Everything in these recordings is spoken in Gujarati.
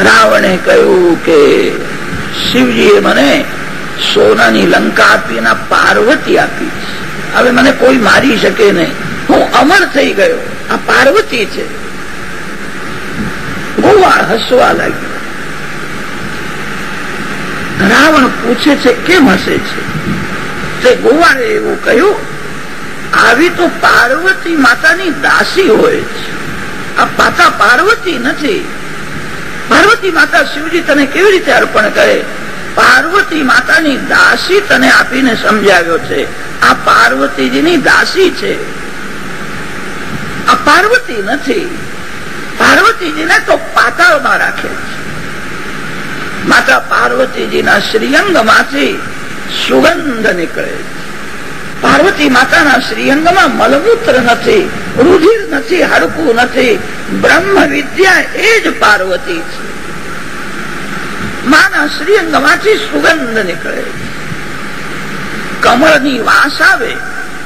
રાવણે કહ્યું કે, શિવજીએ મને સોનાની લંકા આપી અને પાર્વતી આપી. હવે મને કોઈ મારી શકે નહીં. હું અમર થઈ ગયો. આ પાર્વતી છે. ગોવાળ હસવા લાગ્યો. રાવણ પૂછે છે, કેમ હસે છે? તે ગોવાળે એવું કહ્યું, આવી તો પાર્વતી માતાની દાસી હોય છે. આ પાતા પાર્વતી નથી. પાર્વતી માતા શિવજી તને કેવી રીતે અર્પણ કરે? પાર્વતી માતાની દાસી તને આપીને સમજાવ્યો છે. આ પાર્વતીજીની દાસી છે. આ પાર્વતી નથી. પાર્વતીજીને તો પાતાળમાં રાખે છે. માતા પાર્વતીજીના શ્રીઅંગમાંથી સુગંધ નીકળે છે. પાર્વતી માતાના શ્રીઅંગમાં મલમૂત્ર નથી, રુધિર નથી, હડકું નથી. બ્રહ્મ વિદ્યા એ જ પાર્વતી છે. માના શ્રીઅંગમાંથી સુગંધ નીકળે. કમળની વાસ આવે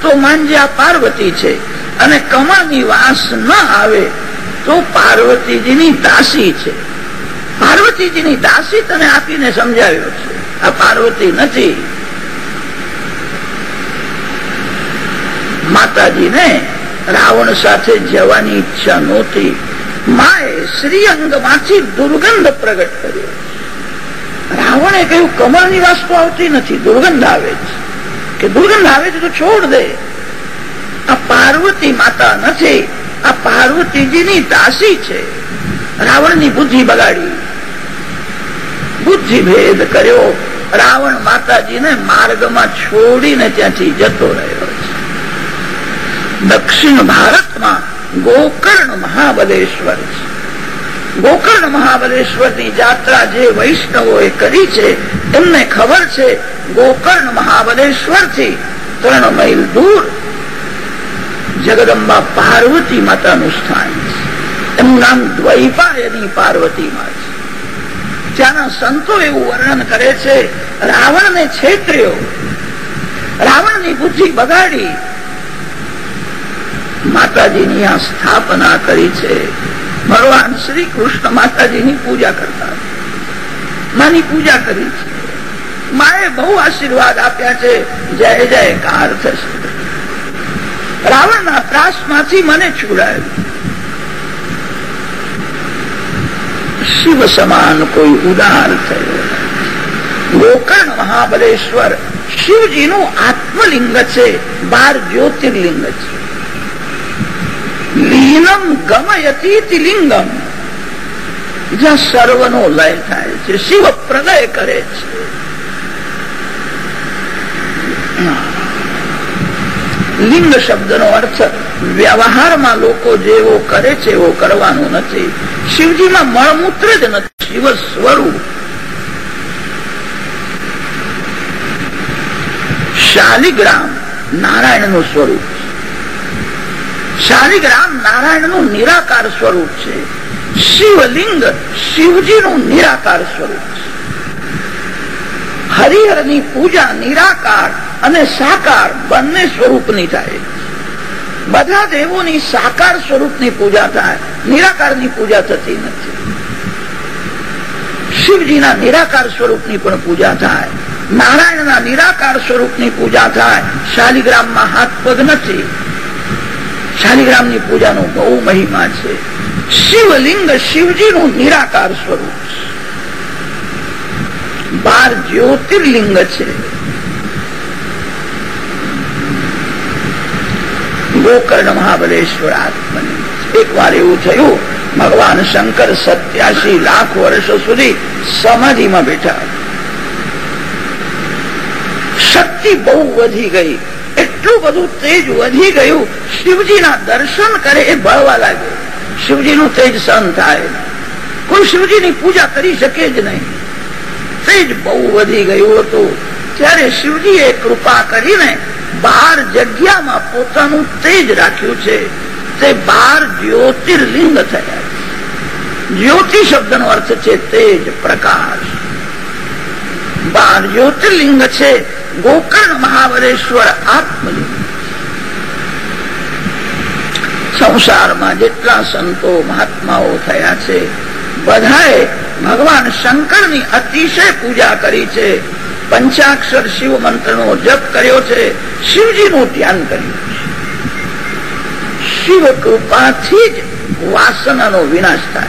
તો માંજ્યા પાર્વતી છે અને કમળની વાસ ન આવે તો પાર્વતીજીની દાસી છે. પાર્વતીજીની દાસી તને આપીને સમજાવ્યો છે. આ પાર્વતી નથી. માતાજીને રાવણ સાથે જવાની ઈચ્છા નહોતી. માએ શ્રીઅંગમાંથી દુર્ગંધ પ્રગટ કર્યો. રાવણે કહ્યું, કમળની વાસ્તુ આવતી નથી, દુર્ગંધ આવે છે કે દુર્ગંધ આવે તો છોડ દે. આ પાર્વતી માતા નથી, આ પાર્વતીજીની દાસી છે. રાવણની બુદ્ધિ બગાડી. બુદ્ધિ ભેદ કર્યો. રાવણ માતાજીને માર્ગમાં છોડીને ત્યાંથી જતો રહ્યો. દક્ષિણ ભારતમાં ગોકર્ણ મહાબલેશ્વર છે. ગોકર્ણ મહાબલેશ્વરની જાત્રા જે વૈષ્ણવોએ કરી છે, એમને ખબર છે ગોકર્ણ મહાબલેશ્વરથી ત્રણ માઇલ દૂર જગદંબા પાર્વતી માતાનું સ્થાન છે. એમનું નામ દ્વૈપાયની પાર્વતી માં છે. ત્યાંના સંતો એવું વર્ણન કરે છે, રાવણને છેતર્યો. રાવણની બુદ્ધિ બગાડી માતાજીની આ સ્થાપના કરી છે. ભગવાન શ્રી કૃષ્ણ માતાજીની પૂજા કરતા. માની પૂજા કરી છે. માએ બહુ આશીર્વાદ આપ્યા છે. જય જયકાર થશે. રાવણના ત્રાસમાંથી મને છોડાયું. શિવ સમાન કોઈ ઉદાર થયો ગોકર્ણ મહાબલેશ્વર શિવજીનું આત્મલિંગ છે, બાર જ્યોતિર્લિંગ છે. લીનમ ગમયતી લિંગમ જ્યાં સર્વનો લય થાય છે શિવ પ્રલય કરે છે લિંગ શબ્દનો અર્થ વ્યવહારમાં લોકો જેવો કરે છે એવો કરવાનો નથી શિવજીમાં મળમૂત્ર જ નથી શિવ સ્વરૂપ શાલિગ્રામ નારાયણનું સ્વરૂપ શાલિગ્રામ નારાયણનું નિરાકાર સ્વરૂપ છે. શિવલિંગ શિવજીનું નિરાકાર સ્વરૂપ છે. હરિહરની પૂજા નિરાકાર અને સાકાર બંને સ્વરૂપની થાય. બધા દેવોની સાકાર સ્વરૂપની પૂજા થાય. નિરાકારની પૂજા થતી નથી. શિવજીના નિરાકાર સ્વરૂપની પણ પૂજા થાય. નારાયણના નિરાકાર સ્વરૂપની પૂજા થાય. શાલિગ્રામમાં હાથ પગ નથી. શાલિગ્રામની પૂજાનો બહુ મહિમા છે. શિવલિંગ શિવજીનું નિરાકાર સ્વરૂપ બાર જ્યોતિર્લિંગ છે. ગોકર્ણ મહાબલેશ્વર આત્મલિંગ એક વાર એવું થયું, ભગવાન શંકર સત્યાસી લાખ વર્ષો સુધી સમાધિમાં બેઠા. શક્તિ બહુ વધી ગઈ. એટલું બધું તેજ વધી ગયું. શિવજીના દર્શન કરે એ બળવા લાગે. શિવજીનું તેજ સહન થાય. કોઈ શિવજીની પૂજા કરી શકે જ નહીં. તેજ બહુ વધી ગયું હતું. ત્યારે શિવજીએ કૃપા કરીને બાર જગ્યામાં પોતાનું તેજ રાખ્યું છે. તે બાર જ્યોતિર્લિંગ થયા. જ્યોતિ શબ્દનો અર્થ છે તેજ પ્રકાશ. બાર જ્યોતિર્લિંગ છે. ગોકર્ણ મહાબલેશ્વર આત્મલિંગ. સંસારમાં જેટલા સંતો મહાત્માઓ થયા છે, બધાએ ભગવાન શંકરની અતિશય પૂજા કરી છે. પંચાક્ષર શિવ મંત્રનો જપ કર્યો છે, શિવજીનું ધ્યાન કર્યું છે. શિવ કૃપાથી જ વાસનાનો વિનાશ થાય.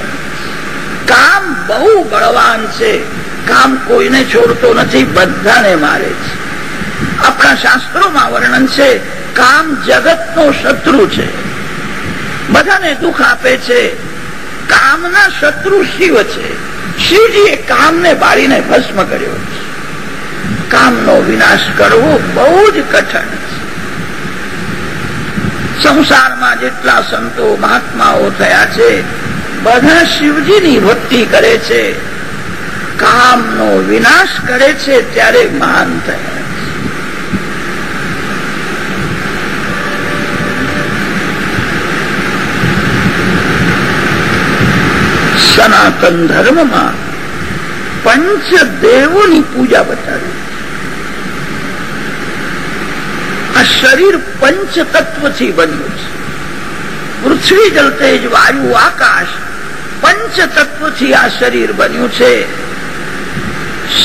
કામ બહુ બળવાન છે, કામ કોઈને છોડતો નથી, બધાને મારે છે. આપણા શાસ્ત્રોમાં વર્ણન છે, કામ જગતનો શત્રુ છે. બધાને દુઃખ આપે છે, કામના શત્રુ શિવ છે. શિવજીએ કામને બાળીને ભસ્મ કર્યો છે. કામનો વિનાશ કરવો બહુ જ કઠણ છે. સંસારમાં જેટલા સંતો, મહાત્માઓ થયા છે, બધા શિવજીની ભક્તિ કરે છે. કામનો વિનાશ કરે છે ત્યારે મહાન થયા. સનાતન ધર્મમાં પંચદેવોની પૂજા બતાવી. આ શરીર પંચ તત્વથી બન્યું છે. પૃથ્વી જલ તેજ વાયુ આકાશ પંચ તત્વથી આ શરીર બન્યું છે.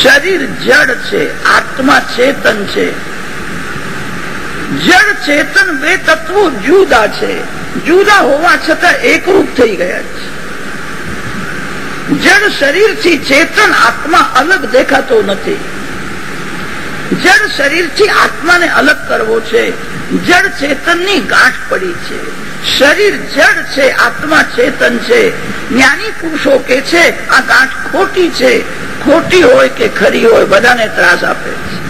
શરીર જડ છે, આત્મા ચેતન છે. જડ ચેતન બે તત્વો જુદા છે. જુદા હોવા છતાં એકરૂપ થઈ ગયા છે. જડ શરીરથી ચેતન આત્મા અલગ દેખાતો નથી. જડ શરીરથી આત્માને અલગ કરવો છે. જડ ચેતનની ગાંઠ પડી છે. શરીર જડ છે, આત્મા ચેતન છે. જ્ઞાની પુરુષો કે છે, આ ગાંઠ ખોટી છે. ખોટી હોય કે ખરી હોય, બધાને ત્રાસ આપે છે.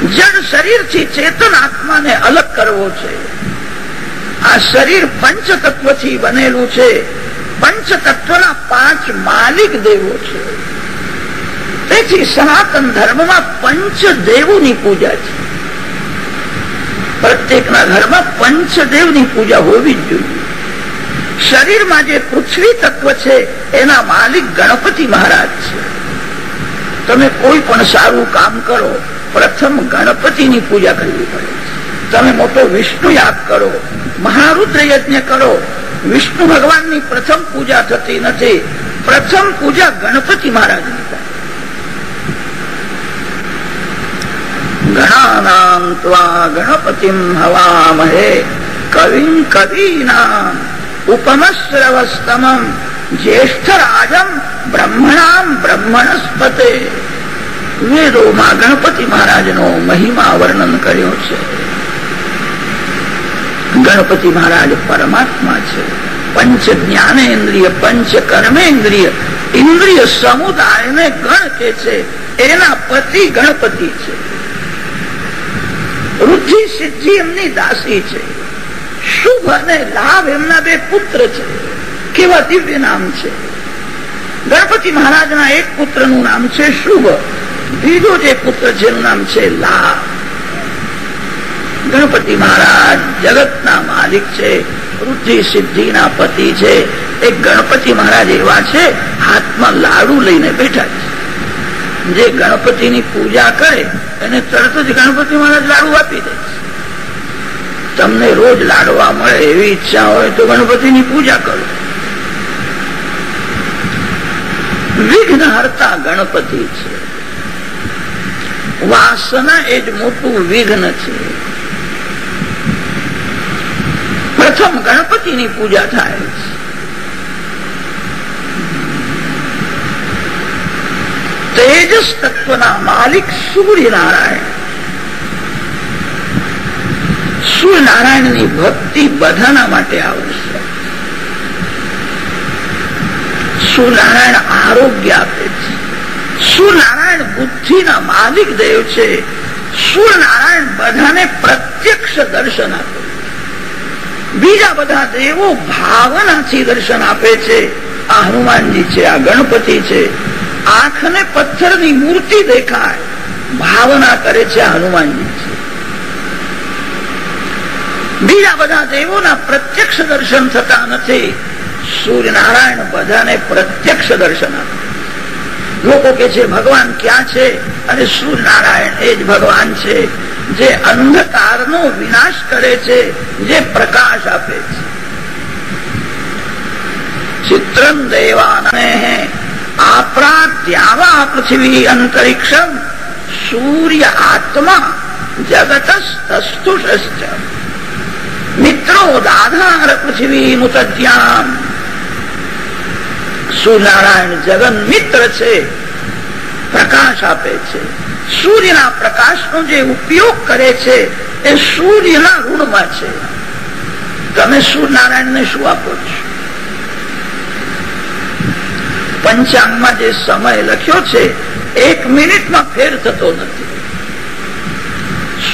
જડ શરીરથી ચેતન આત્માને અલગ કરવો છે. આ શરીર પંચ તત્વથી બનેલું છે. પંચ તત્વના પાંચ માલિક દેવો છે. તેથી સનાતન ધર્મમાં પંચદેવોની પૂજા છે. પ્રત્યેકના ઘરમાં પંચદેવની પૂજા હોવી જ જોઈએ. શરીરમાં જે પૃથ્વી તત્વ છે, એના માલિક ગણપતિ મહારાજ છે. તમે કોઈ પણ સારું કામ કરો, પ્રથમ ગણપતિની પૂજા કરવી પડે. તમે મોટો વિષ્ણુ યાગ કરો મહારુદ્ર યજ્ઞ કરો વિષ્ણુ ભગવાનની પ્રથમ પૂજા થતી નથી. પ્રથમ પૂજા ગણપતિ મહારાજની થાય. ગણપતિમ હવામહે. કવિમ કવીનામ ઉપમશ્રવસ્તમમ. જ્યેષ્ઠરાજમ બ્રહ્મણામ બ્રહ્મણસ્પતે. વેદોમાં ગણપતિ મહારાજનો મહિમા વર્ણન કર્યો છે. ગણપતિ મહારાજ પરમાત્મા છે. પંચ જ્ઞાનેન્દ્રિય, પંચ કર્મેન્દ્રિય, ઇન્દ્રિય સમુદાયને ગણ કે છે. એના પતિ ગણપતિ છે. રુચિ સિદ્ધિ એમની દાસી છે. શુભ અને લાભ એમના બે પુત્ર છે. કેવા દિવ્ય નામ છે. ગણપતિ મહારાજના એક પુત્રનું નામ છે શુભ. બીજો જે પુત્ર છે એનું નામ છે લાભ. ગણપતિ મહારાજ જગતના માલિક છે વૃદ્ધિ સિદ્ધિના પતિ છે, એ ગણપતિ મહારાજ એવા છે, હાથમાં લાડુ લઈને બેઠા છે. જે ગણપતિની પૂજા કરે, એને તરત જ ગણપતિ મહારાજ લાડુ આપી દે તમને રોજ લાડવા મળે એવી ઈચ્છા હોય તો ગણપતિની પૂજા કરો. વિઘ્ન હરતા ગણપતિ છે. વાસના એ જ મોટું વિઘ્ન છે. પ્રથમ ગણપતિની પૂજા થાય. તેજસ તત્વના માલિક સૂર્યનારાયણ. સૂર્યનારાયણની ભક્તિ બધાના માટે આવશ્યક સૂર્યનારાયણ આરોગ્ય આપે છે. સૂર્યનારાયણ બુદ્ધિના માલિક દેવ છે. સૂર્યનારાયણ બધાને પ્રત્યક્ષ દર્શન આપે બીજા બધા દેવો ભાવનાથી દર્શન આપે છે. આ હનુમાનજી છે, આ ગણપતિ છે. આંખને પથ્થરની મૂર્તિ દેખાય. ભાવના કરે છે હનુમાનજી છે. બીજા બધા દેવોના પ્રત્યક્ષ દર્શન થતા નથી. સૂર્યનારાયણ બધાને પ્રત્યક્ષ દર્શન આપે. લોકો કે છે, ભગવાન ક્યાં છે? અને સૂર્યનારાયણ એ જ ભગવાન છે. જે અંધકારનો વિનાશ કરે છે, જે પ્રકાશ આપે છે. ચિત્રમ દેવાને આપણા ત્યાવા પૃથ્વી અંતરિક્ષમ, સૂર્ય આત્મા જગતસ્તુષશ્ચ મિત્રો, દાધાર પૃથ્વી મુતદ્યામ. સૂર્યનારાયણ જગન મિત્ર છે, પ્રકાશ આપે છે. સૂર્યના પ્રકાશનો જે ઉપયોગ કરે છે, એ સૂર્યના ઋણમાં છે. તમે સૂર્યનારાયણને શું આપો છો? પંચાંગમાં જે સમય લખ્યો છે, એક મિનિટમાં ફેર થતો નથી.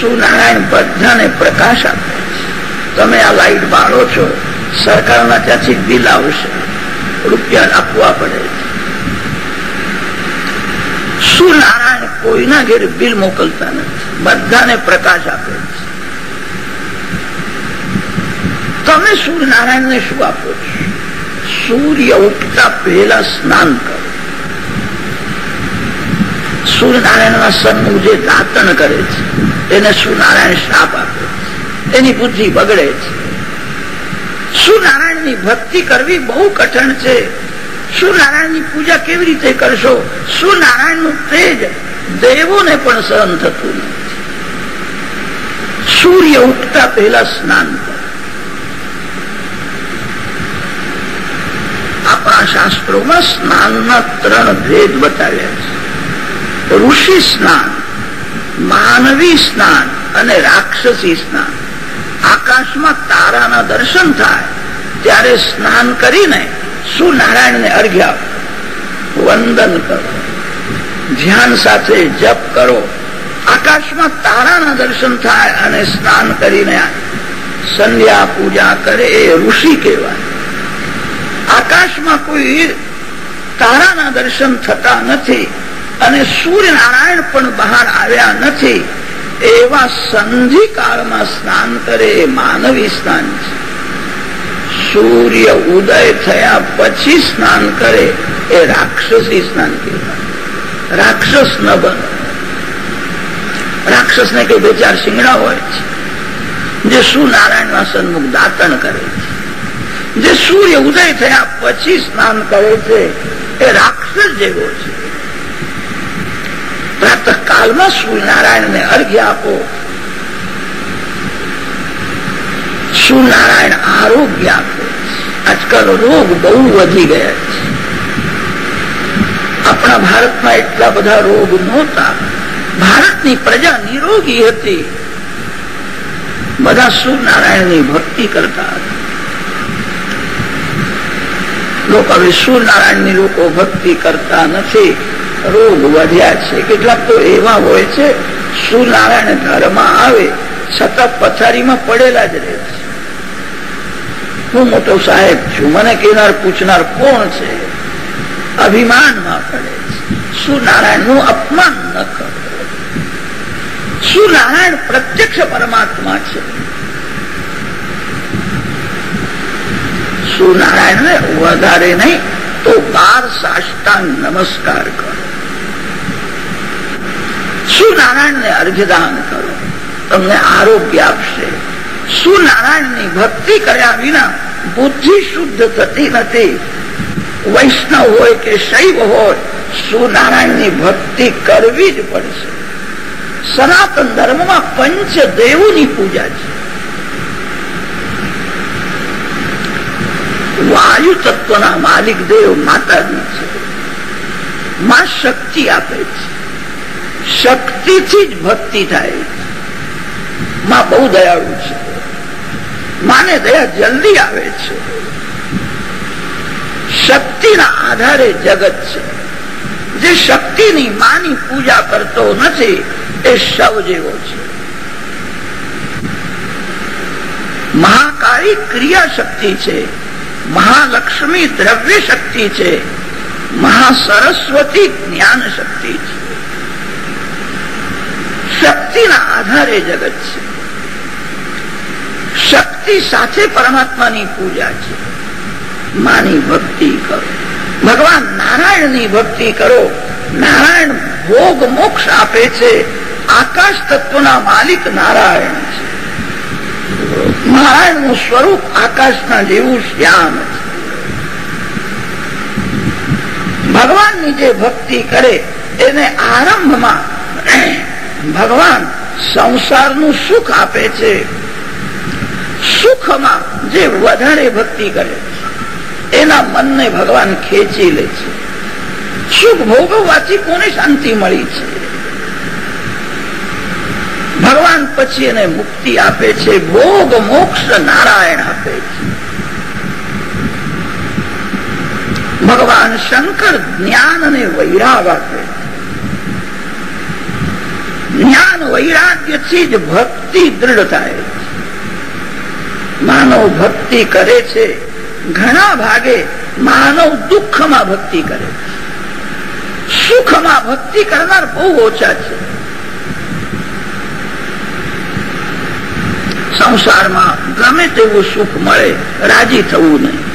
સૂર્યનારાયણ બધાને પ્રકાશ આપે છે. તમે આ લાઈટ બાળો છો, સરકારના ત્યાંથી બિલ આવશે. રૂપિયા આપવા પડે છે. સૂર્યનારાયણ કોઈના ઘેર બિલ મોકલતા નથી. બધાને પ્રકાશ આપે તમે સૂર્યનારાયણને શું આપો છો? સૂર્ય ઉગતા પહેલા સ્નાન કરો. સૂર્યનારાયણના સન્મુખ જે દાંતણ કરે છે, એને સૂર્યનારાયણ શાપ આપે છે. એની બુદ્ધિ બગડે છે. સૂર્યનારાયણની ભક્તિ કરવી બહુ કઠણ છે. સૂર્યનારાયણની પૂજા કેવી રીતે કરશો? સૂર્યનારાયણનું તેજ દેવોને પણ સહન થતું સૂર્ય ઉઠતા પહેલા સ્નાન આપણા શાસ્ત્રોમાં સ્નાનના ત્રણ ભેદ બતાવ્યા છે. ઋષિ સ્નાન, માનવી સ્નાન અને રાક્ષસી સ્નાન. આકાશમાં તારાના દર્શન થાય, ત્યારે સ્નાન કરીને સૂર્યનારાયણને અર્ઘ્ય આપો? વંદન કરો. ધ્યાન સાથે જપ કરો. આકાશમાં તારાના દર્શન થાય અને સ્નાન કરીને સંધ્યા પૂજા કરે એ ઋષિ કહેવાય. આકાશમાં કોઈ તારાના દર્શન થતા નથી અને સૂર્યનારાયણ પણ બહાર આવ્યા નથી, એવા સંધિકાળમાં સ્નાન કરે એ માનવી સ્નાન છે. સૂર્ય ઉદય થયા પછી સ્નાન કરે, એ રાક્ષસી સ્નાન રાક્ષસ ન બને. રાક્ષસ ને કઈ બે ચાર શિંગડા હોય છે. જે સૂર્યનારાયણના સન્મુખ દાતણ કરે છે. જે સૂર્ય ઉદય થયા પછી સ્નાન કરે છે, એ રાક્ષસ જેવો છે. પ્રાતઃ કાળમાં સૂર્યનારાયણને અર્ઘ્ય આપો. સૂર્યનારાયણ આરોગ્ય આપે. આજકાલ રોગ બહુ વધી ગયા છે. આપણા ભારતમાં એટલા બધા રોગ નહોતા. ભારતની પ્રજા નિરોગી હતી. બધા સૂર્યનારાયણની ભક્તિ કરતા લોકો હવે સૂર્યનારાયણની લોકો ભક્તિ કરતા નથી. રોગ વધ્યા છે. કેટલાક તો એવા હોય છે, સૂર્યનારાયણ ઘરમાં આવે, છતાં પથારીમાં પડેલા જ રહે છે. હું મોટો સાહેબ છું મને કેનાર પૂછનાર કોણ છે? અભિમાનમાં પડે શું નારાયણનું અપમાન ન કરો. નારાયણ પ્રત્યક્ષ પરમાત્મા છે. સૂર્યનારાયણ ને વધારે નહીં તો બાર સાષ્ટાંગ નમસ્કાર કરો. સૂર્યનારાયણ ને અર્ઘદાન કરો. તમને આરોગ્ય આપશે. સૂર્યનારાયણની ભક્તિ કર્યા વિના બુદ્ધિ શુદ્ધ થતી નથી. વૈષ્ણવ હોય કે શૈવ હોય, સુનારાયણની ભક્તિ કરવી જ પડશે. સનાતન ધર્મમાં પંચ દેવોની પૂજા છે. વાયુ તત્વના માલિક દેવ માતાજી છે. માં શક્તિ આપે છે. શક્તિથી જ ભક્તિ થાયમાં બહુ દયાળુ છે. માને દયા જલ્દી આવે છે. શક્તિના આધારે જગત છે. જે શક્તિની માની પૂજા કરતો નથી, એ શવ જેવો છે. મહાકાળી ક્રિયા શક્તિ છે. મહાલક્ષ્મી દ્રવ્ય શક્તિ છે. મહાસરસ્વતી જ્ઞાન શક્તિ છે. શક્તિના આધારે જગત છે. શક્તિ સાથે પરમાત્માની પૂજા છે. માની ભક્તિ કરો. ભગવાન નારાયણની ભક્તિ કરો. નારાયણ ભોગ મોક્ષ આપે છે. આકાશ તત્વના માલિક નારાયણ છે. નારાયણનું સ્વરૂપ આકાશના જેવું શ્યામ છે. ભગવાનની જે ભક્તિ કરે, એને આરંભમાં ભગવાન સંસારનું સુખ આપે છે. સુખમાં જે વધારે ભક્તિ કરે એના મનને ભગવાન ખેંચી લે છે. સુખ ભોગવવાથી કોને શાંતિ મળી છે? ભગવાન પછી એને મુક્તિ આપે છે, ભોગ મોક્ષ નારાયણ આપે છે. ભગવાન શંકર જ્ઞાન અને વૈરાગ આપે જ્ઞાન વૈરાગ્યથી જ ભક્તિ દૃઢ થાય માનવ ભક્તિ કરે છે. ઘણા ભાગે માનવ દુઃખમાં ભક્તિ કરે છે. સુખમાં ભક્તિ કરનાર બહુ ઓછા છે. સંસારમાં ગમે તેવું સુખ મળે, રાજી થવું નહીં.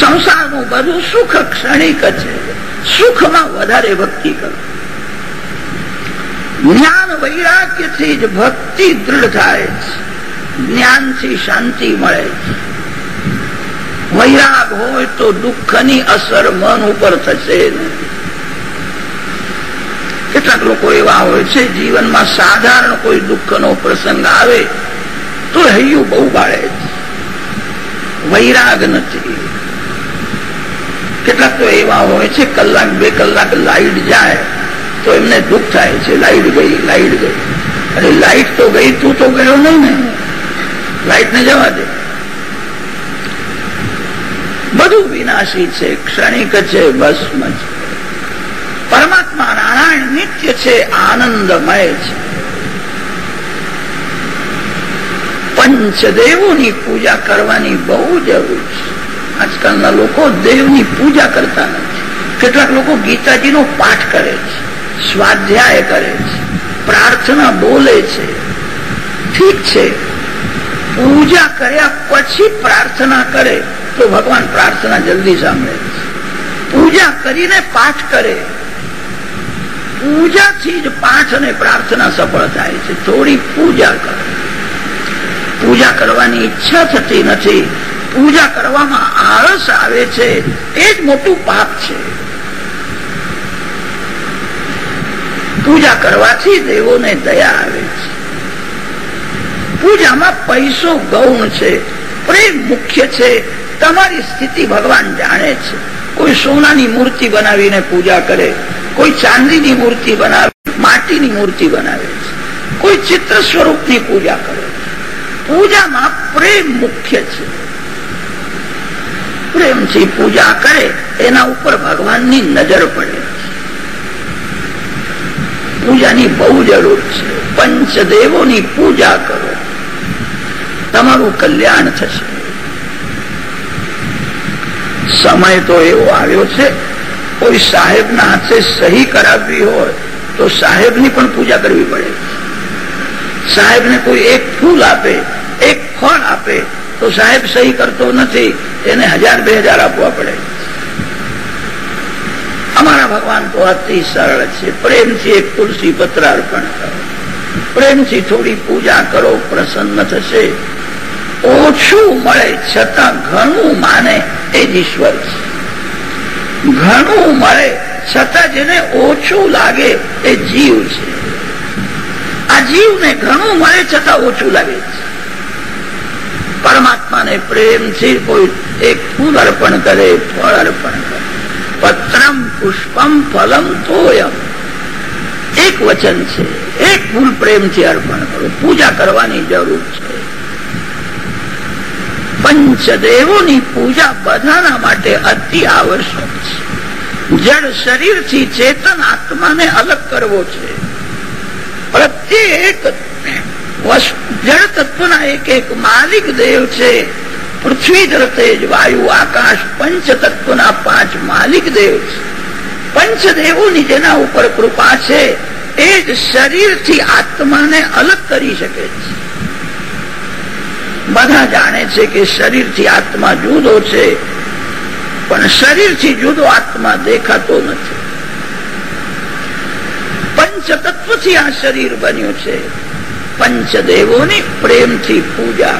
સંસારનું બધું સુખ ક્ષણિક છે. સુખમાં વધારે ભક્તિ કરો. જ્ઞાન વૈરાગ્યથી જ ભક્તિ દૃઢ થાય છે. જ્ઞાનથી શાંતિ મળે. વૈરાગ હોય તો દુઃખની અસર મન ઉપર થશે કેટલાક લોકો એવા હોય છે, જીવનમાં સાધારણ કોઈ દુઃખનો પ્રસંગ આવે, તો હૈયું બહુ બાળે વૈરાગ નથી. કેટલાક તો એવા હોય છે, કલાક બે કલાક લાઈટ જાય, તો એમને દુઃખ થાય છે, લાઈટ ગઈ લાઈટ ગઈ. અરે લાઈટ તો ગઈ, તું તો ગયો નહીં ને. લાઈટ ને જવા દે. બધું વિનાશી છે, ક્ષણિક છે, ભસ્મ છે. પરમાત્મા નારાયણ નિત્ય છે, આનંદમય છે. પંચદેવોની પૂજા કરવાની બહુ જરૂર છે. આજકાલના લોકો દેવની પૂજા કરતા નથી. કેટલાક લોકો ગીતાજીનો પાઠ કરે છે, સ્વાધ્યાય કરે છે, પ્રાર્થના બોલે છે. ઠીક છે. પૂજા કર્યા પછી પ્રાર્થના કરે તો ભગવાન પ્રાર્થના જલ્દી સાંભળે પૂજા કરીને પાઠ કરે. પૂજાથી જ પાઠ અને પ્રાર્થના સફળ થાય છે. થોડી પૂજા કરો. પૂજા કરવાની ઈચ્છા થતી નથી. પૂજા કરવામાં આળસ આવે છે. એ જ મોટું પાપ છે. પૂજા કરવાથી દેવોને દયા આવે છે. પૂજામાં પૈસો ગૌણ છે, પ્રેમ મુખ્ય છે, તમારી સ્થિતિ ભગવાન જાણે છે. કોઈ સોનાની મૂર્તિ બનાવીને પૂજા કરે, કોઈ ચાંદીની મૂર્તિ બનાવે, માટીની મૂર્તિ બનાવે છે, કોઈ ચિત્ર સ્વરૂપની પૂજા કરે. પૂજામાં પ્રેમ મુખ્ય છે. પ્રેમથી પૂજા કરે, એના ઉપર ભગવાનની નજર પડે પૂજાની બહુ જરૂર છે. પંચદેવોની પૂજા કરો. તમારું કલ્યાણ થશે. સમય તો એવો આવ્યો છે, કોઈ સાહેબના હાથે સહી કરાવવી હોય તો સાહેબની પણ પૂજા કરવી પડે. સાહેબને કોઈ એક ફૂલ આપે, એક ફળ આપે, તો સાહેબ સહી કરતો નથી, એને હજાર બે હજાર આપવા પડે. અમારા ભગવાન તો અતિ સરળ છે, પ્રેમથી એક તુલસી પત્ર અર્પણ કરો. પ્રેમથી થોડી પૂજા કરો, પ્રસન્ન થશે. ઓછું મળે છતાં ઘણું માને એ જ ઈશ્વર છે. ઘણું મળે છતાં જેને ઓછું લાગે એ જીવ છે. આ જીવને ઘણું મળે છતાં ઓછું લાગે છે. પરમાત્માને પ્રેમથી કોઈ એક ફૂલ અર્પણ કરે, ફળ અર્પણ કરે. પત્રમ પુષ્પમ ફલમ તોયમ. એક વચન છે, એક ફૂલ પ્રેમથી અર્પણ કરો. પૂજા કરવાની જરૂર છે. પંચદેવોની પૂજા બધાના માટે અતિ આવશ્યક છે. જડ શરીરથી ચેતન આત્માને અલગ કરવો છે. પ્રત્યેક જળ તત્વના એક એક માલિક દેવ છે. પૃથ્વી જળ તેજ વાયુ આકાશ પંચ તત્વના પાંચ માલિક દેવ છે. પંચદેવોની જેના ઉપર કૃપા છે, એ જ શરીરથી આત્માને અલગ કરી શકે છે. બધા જાણે છે કે શરીરથી આત્મા જુદો છે, પણ શરીરથી જુદો આત્મા દેખાતો નથી. પંચતત્વથી આ શરીર બન્યું છે. પંચદેવોની પ્રેમથી પૂજા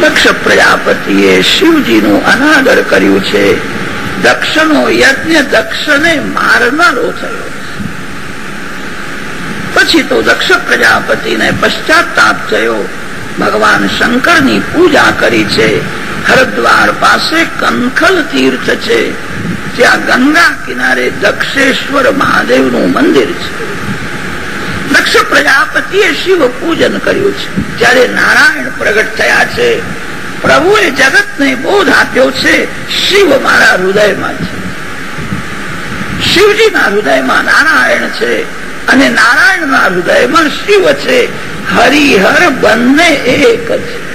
દક્ષ પ્રજાપતિએ શિવજીનું અનાદર કર્યું છે. દક્ષનો યજ્ઞ દક્ષને મારનારો થયો. પછી તો દક્ષ પ્રજાપતિને પશ્ચાતાપ થયો. ભગવાન શંકરની પૂજા કરી છે. હરદ્વાર પાસે કંખલ તીર્થ છે. ત્યાં ગંગા કિનારે દક્ષેશ્વર મહાદેવનું મંદિર છે. દક્ષ પ્રજાપતિએ શિવ પૂજન કર્યું છે. જ્યારે નારાયણ પ્રગટ થયા છે. પ્રભુએ જગતને બોધ આપ્યો છે. શિવ મારા હૃદયમાં છે. શિવજીના હૃદયમાં નારાયણ છે. અને નારાયણના હૃદયમાં શિવ છે. હરિહર બંને એક છે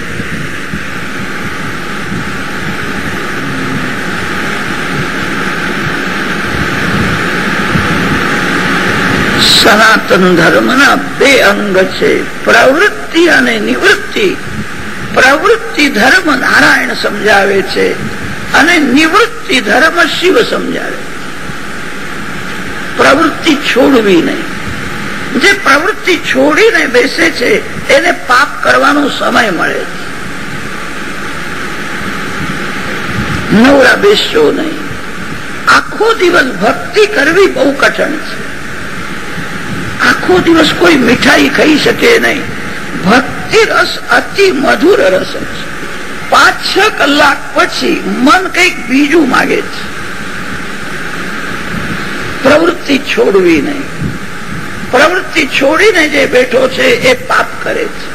સનાતન ધર્મના બે અંગ છે. પ્રવૃત્તિ અને નિવૃત્તિ. પ્રવૃત્તિ ધર્મ નારાયણ સમજાવે છે અને નિવૃત્તિ ધર્મ શિવ સમજાવે. પ્રવૃત્તિ છોડવી નહીં. જે પ્રવૃત્તિ છોડીને બેસે છે, એને પાપ કરવાનો સમય મળે છે. નવરા બેસશો નહીં. આખો દિવસ ભક્તિ કરવી બહુ કઠણ છે. આખો દિવસ કોઈ મીઠાઈ ખાઈ શકે નહીં. ભક્તિ રસ અતિ મધુર રસ છે. પાંચ, છ કલાક પછી મન કંઈક બીજું માગે છે. પ્રવૃત્તિ છોડવી નહીં. પ્રવૃત્તિ છોડીને જે બેઠો છે એ પાપ કરે છે.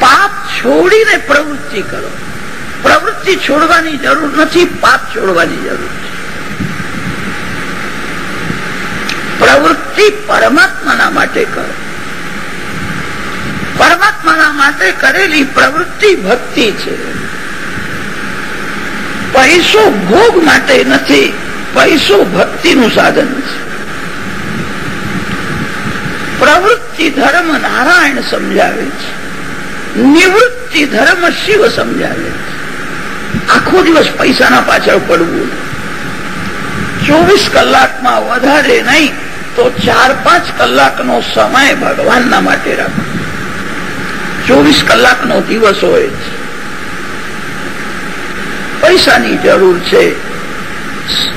પાપ છોડીને પ્રવૃત્તિ કરો. પ્રવૃત્તિ છોડવાની જરૂર નથી, પાપ છોડવાની જરૂર છે. પ્રવૃત્તિ પરમાત્માના માટે કરો. પરમાત્માના માટે કરેલી પ્રવૃત્તિ ભક્તિ છે. પૈસો ભોગ માટે નથી, પૈસો ભક્તિનું સાધન છે. પ્રવૃત્તિ ધર્મ નારાયણ સમજાવે છે. નિવૃત્તિ ધર્મ શિવ સમજાવે છે. આખો દિવસ પૈસાના પાછળ પડવું. ચોવીસ કલાકમાં વધારે નહીં તો ચાર પાંચ કલાકનો સમય ભગવાનના માટે રાખો. ચોવીસ કલાકનો દિવસ હોય છે. પૈસાની જરૂર છે.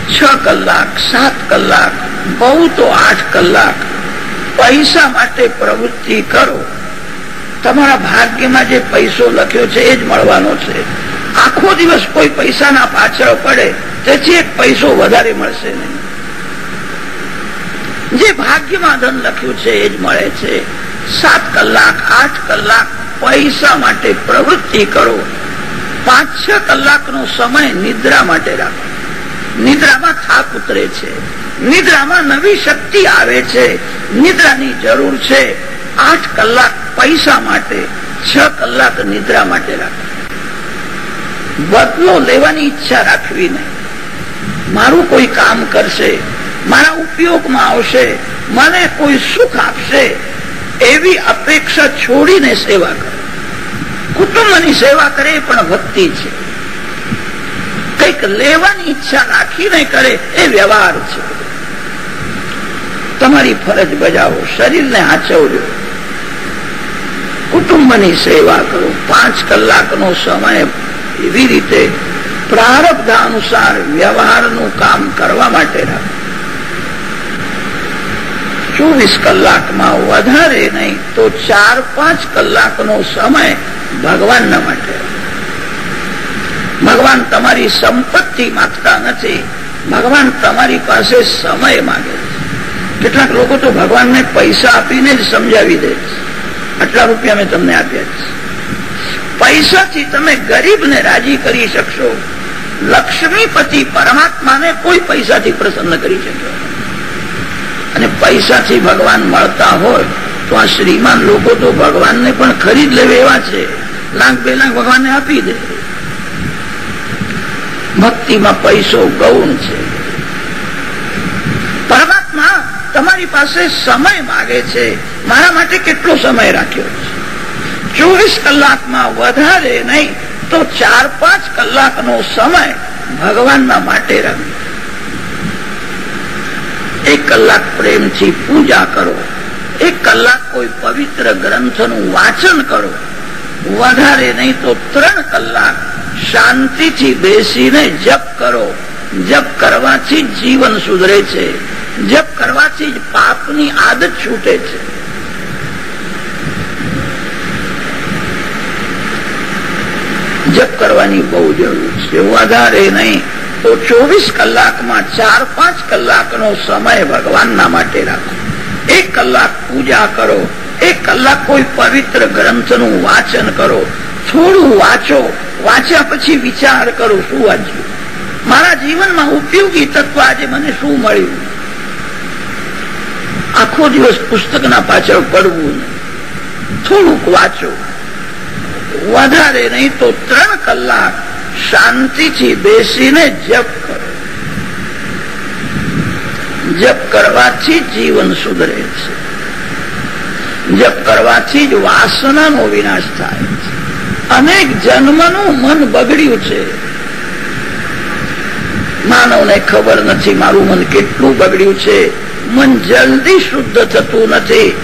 છ કલાક, સાત કલાક, બહુ તો આઠ કલાક. પૈસા માટે પ્રવૃત્તિ કરો. તમારા ભાગ્યમાં જે પૈસો લખ્યો છે, એ જ મળવાનો છે. આખો દિવસ કોઈ પૈસાના પાછળ પડે, તેથી એક પૈસો વધારે મળશે નહીં. જે ભાગ્યમાં ધન લખ્યું છે, એ જ મળે છે. સાત કલાક, આઠ કલાક પૈસા માટે પ્રવૃત્તિ કરો. પાંચ, છ કલાકનો સમય નિદ્રા માટે રાખો. નિદ્રામાં થાક ઉતરે છે. નિદ્રામાં નવી શક્તિ આવે છે. નિદ્રાની જરૂર છે. આઠ કલાક પૈસા માટે, છ કલાક નિદ્રા માટે રાખવી. બદલો લેવાની ઈચ્છા રાખવી નહીં મારું કોઈ કામ કરશે, મારા ઉપયોગમાં આવશે, મને કોઈ સુખ આપશે, એવી અપેક્ષા છોડીને સેવા કરે. કુટુંબની સેવા કરે પણ ભક્તિ છે. કંઈક લેવાની ઈચ્છા રાખીને કરે એ વ્યવહાર છે. તમારી ફરજ બજાવો, શરીરને હાચવજો કુટુંબની સેવા કરો. પાંચ કલાકનો સમય એવી રીતે પ્રારબ્ધ અનુસાર વ્યવહારનું કામ કરવા માટે રાખો. ચોવીસ કલાકમાં વધારે નહીં તો ચાર પાંચ કલાકનો સમય ભગવાનના માટે ભગવાન તમારી સંપત્તિ માગતા નથી. ભગવાન તમારી પાસે સમય માગે છે. કેટલાક લોકો તો ભગવાનને પૈસા આપીને જ સમજાવી દે આટલા રૂપિયા મેં તમને આપ્યા છે. પૈસાથી તમે ગરીબને રાજી કરી શકશો. લક્ષ્મીપતિ પરમાત્માને કોઈ પૈસાથી પ્રસન્ન કરી શકશો. અને પૈસાથી ભગવાન મળતા હોય તો આ શ્રીમાન લોકો તો ભગવાનને પણ ખરીદ લેવે એવા છે. લાખ બે લાખ ભગવાનને આપી દે. ભક્તિમાં પૈસો ગૌણ છે. પરમાત્મા તમારી પાસે સમય માગે છે. મારા માટે કેટલો સમય રાખ્યો છે? ચોવીસ કલાકમાં વધારે નહીં, તો ચાર પાંચ કલાકનો સમય ભગવાનના માટે રાખ્યો. એક કલાક પ્રેમથી પૂજા કરો. એક કલાક કોઈ પવિત્ર ગ્રંથનું વાંચન કરો. વધારે નહીં તો ત્રણ કલાક શાંતિથી બેસીને જપ કરો. જપ કરવાથી જીવન સુધરે છે. જપ કરવાથી પાપની આદત છૂટે છે. જપ કરવાની બહુ જરૂર છે. વધારે નહીં. તો ચોવીસ કલાકમાં ચાર પાંચ કલાકનો સમય ભગવાનના માટે રાખો. એક કલાક પૂજા કરો. એક કલાક કોઈ પવિત્ર ગ્રંથનું વાંચન કરો. થોડું વાંચો. વાંચ્યા પછી વિચાર કરો, શું વાંચ્યું? મારા જીવનમાં ઉપયોગી તત્વ આજે મને શું મળ્યું? આખો દિવસ પુસ્તકના પાછળ પડવું, થોડુંક વાંચો વધારે નહીં તો ત્રણ કલાક શાંતિથી બેસીને જપ કરો. જપ કરવાથી જીવન સુધરે છે. જપ કરવાથી જ વાસનાનો વિનાશ થાય છે. અનેક જન્મનું મન બગડ્યું છે. માનવને ખબર નથી મારું મન કેટલું બગડ્યું છે. મન જલ્દી શુદ્ધ થતું નથી.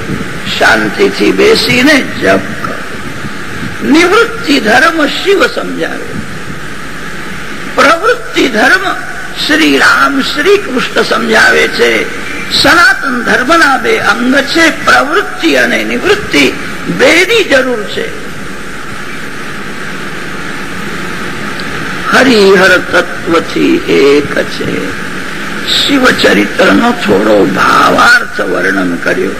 શાંતિથી બેસીને જપ નિવૃત્તિ ધર્મ શિવ સમજાવે. પ્રવૃત્તિ ધર્મ શ્રી રામ શ્રી કૃષ્ણ સમજાવે છે. સનાતન ધર્મના બે અંગ છે, પ્રવૃત્તિ અને નિવૃત્તિ. બેની જરૂર છે. હરિહર તત્વથી એક છે. શિવચરિત્રનો થોડો ભાવાર્થ વર્ણન કર્યો.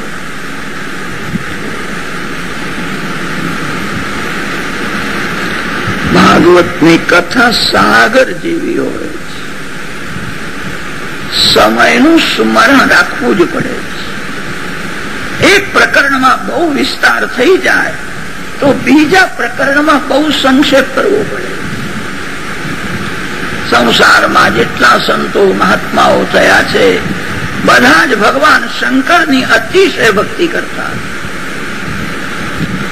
ભાગવતની કથા સાગર જેવી હોય સમય સમયનું સ્મરણ રાખવું જ પડે એક પ્રકરણમાં બહુ વિસ્તાર થઈ જાય તો બીજા પ્રકરણમાં બહુ સંક્ષેપ કરવો પડે. સંસારમાં જેટલા સંતો મહાત્માઓ થયા છે, બધા જ ભગવાન શંકરની અતિશય ભક્તિ કરતા.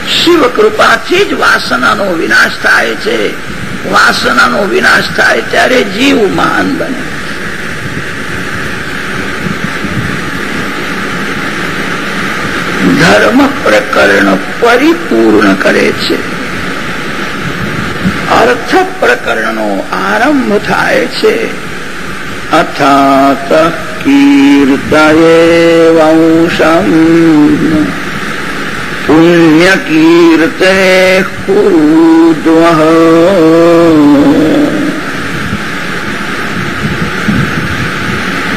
શિવ કૃપાથી જ વાસનાનો વિનાશ થાય છે. વાસનાનો વિનાશ થાય ત્યારે જીવ મહાન બને. ધર્મ પ્રકરણ પરિપૂર્ણ કરે છે. અર્થ પ્રકરણનો આરંભ થાય છે. અથાત કીર્તયે વંશમ પુણ્યકીર્તે કુરુદ્વઃ.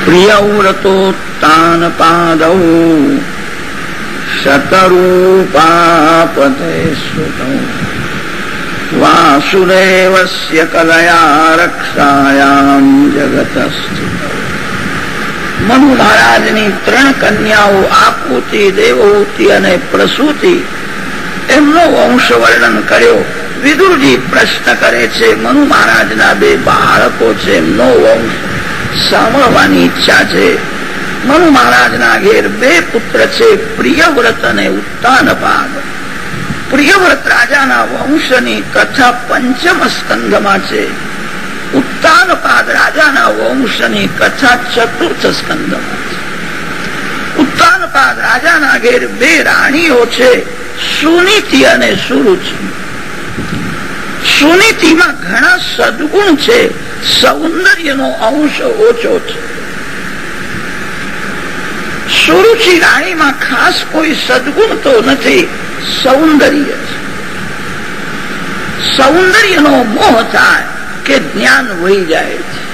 પ્રિયવ્રતોત્તાન પાદૌ શતરૂપાપતે વાસુદેવસ્ય કલયા રક્ષાયામ જગત મનુ મહારાજની ત્રણ કન્યાઓ આપૂતિ દેવહૂતિ અને પ્રસૂતિ એમનો વંશ વર્ણન કર્યો વિદુરજી પ્રશ્ન કરે છે મનુ મહારાજના બે બાળકો છે એમનો વંશ સાંભળવાની ઈચ્છા છે મનુ મહારાજના ઘેર બે પુત્ર છે પ્રિયવ્રત અને ઉત્તાનપાદ પ્રિયવ્રત રાજાના વંશની કથા પંચમ સ્કંધમાં છે ઉત્તાનપાદ રાજાના વંશની કથા ચતુર્થ સ્કંધમાં છે ઉત્તાનપાદ રાજાના ઘેર બે રાણીઓ છે, સુનીતિ અને સુરુચિ. સુનીતિમાં ઘણા સદગુણ છે, સૌંદર્યનો અંશ ઓછો છે. સુરુચિ રાણીમાં ખાસ કોઈ સદગુણ તો નથી સૌંદર્ય છે. સૌંદર્યનો મોહ થાય કે જ્ઞાન વહી જાય છે.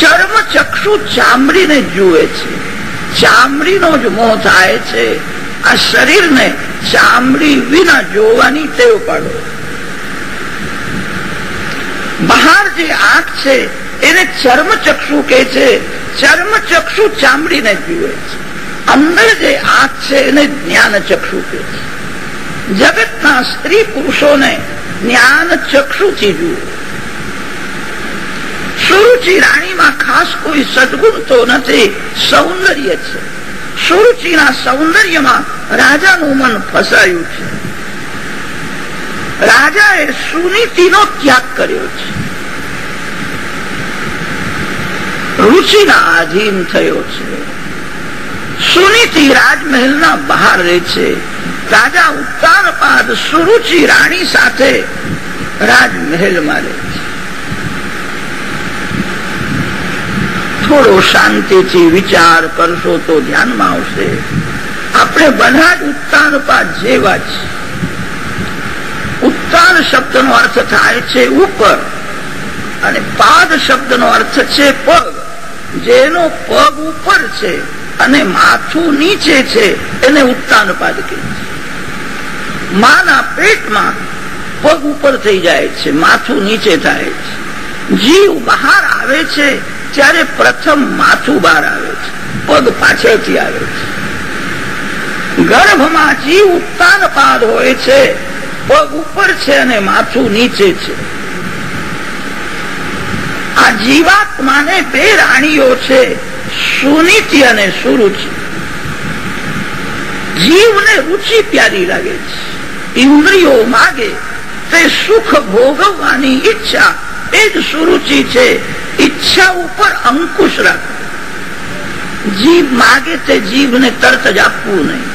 ચર્મ ચક્ષુ ચામડીને જુએ છે. ચામડીનો જ મોહ થાય છે. આ શરીરને ચામડી વિના જોવાની ટેવ પાડો. બહાર જે આંખ છે, એને ચર્મ ચક્ષુ કે છે. ચર્મ ચક્ષુ ચામડીને જુએ છે. અંદર જે આંખ છે એને જ્ઞાન ચક્ષુ કે જગતના સ્ત્રી પુરુષોને જ્ઞાન ચક્ષુથી જુઓ. સુરુચિ રાણીમાં ખાસ કોઈ સદગુણ તો નથી, સૌંદર્ય છે. સુરુચિના સૌંદર્યમાં રાજાનું મન ફસાયું છે. રાજાએ સુનીતિનો ત્યાગ કર્યો છે. રુચિના આધીન થયો છે. સુનીતિ રાજમહેલના બહાર રહે છે. રાજા ઉત્તાનપાદ સુરુચિ રાણી સાથે રાજમહેલમાં રહે છે. થોડો શાંતિથી વિચાર કરશો તો ધ્યાનમાં આવશે. આપણે બધા જ ઉત્તાનપાદ જેવા જ. ઉત્તાન શબ્દનો અર્થ થાય છે ઉપર અને પાદ શબ્દનો અર્થ છે પગ. જેનો પગ ઉપર છે. અને માથું નીચે છે, એને ઉત્તાનપાદ કહે છે. માના પેટમાં પગ ઉપર થઈ જાય છે, માથું નીચે થાય છે. જીવ બહાર આવે છે, ત્યારે પ્રથમ માથું બહાર આવે છે, પગ પાછળથી આવે છે. ગર્ભમાં જીવ ઉત્તાનપાદ હોય છે, પગ ઉપર છે અને માથું નીચે છે. આ જીવાત્માને બે રાણીઓ છે સુનીતિ અને સુરુચિ. જીવને રુચિ પ્યારી લાગે છે. ઇન્દ્રિયો માગે. તે સુખ ભોગવવાની ઈચ્છા. એ જ સુરુચિ છે. ઈચ્છા ઉપર અંકુશ રાખો. જીભ માગે તે જીભને તરત જ આપવું નહીં.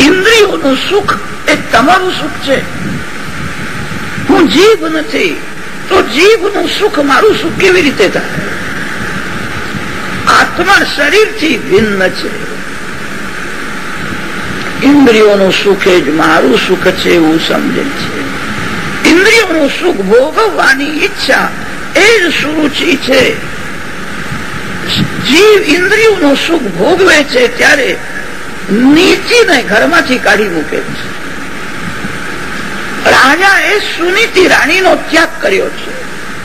ઇન્દ્રિયોનું સુખ એ તમારું સુખ છે. હું જીભ નથી. તો જીભનું સુખ મારું સુખ કેવી રીતે થાય? આત્મા શરીરથી ભિન્ન છે. ઇન્દ્રિયોનું સુખ એ જ મારું સુખ છે એવું સમજે છે. ઇન્દ્રિયોનું સુખ ભોગવવાની ઈચ્છા એ જ સુરુચિ છે. જીવ ઇન્દ્રિયોનું સુખ ભોગવે છે ત્યારે નીતિને ઘરમાંથી કાઢી મૂકે છે. રાજાએ સુનીતિ રાણીનો ત્યાગ કર્યો છે.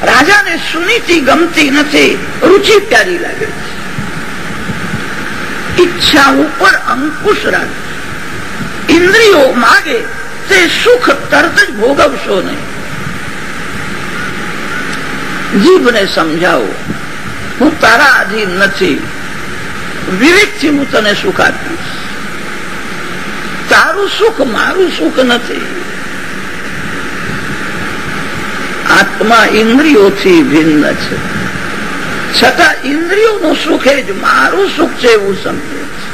રાજાને સુનીતિ ગમતી નથી, રુચિ પ્યારી લાગે છે. ઈચ્છા ઉપર અંકુશ રાખે ઇન્દ્રિયો માગે, તે સુખ તરત જ ભોગવશો નહીં. જીભને સમજાવો, હું તારા અધીન નથી. વિવેકથી હું તને સુખ આપીશ. તારું સુખ મારું સુખ નથી. આત્મા ઇન્દ્રિયોથી ભિન્ન છે. છતાં ઇન્દ્રિયોનું સુખ જ મારું સુખ છે એવું સમજે છે.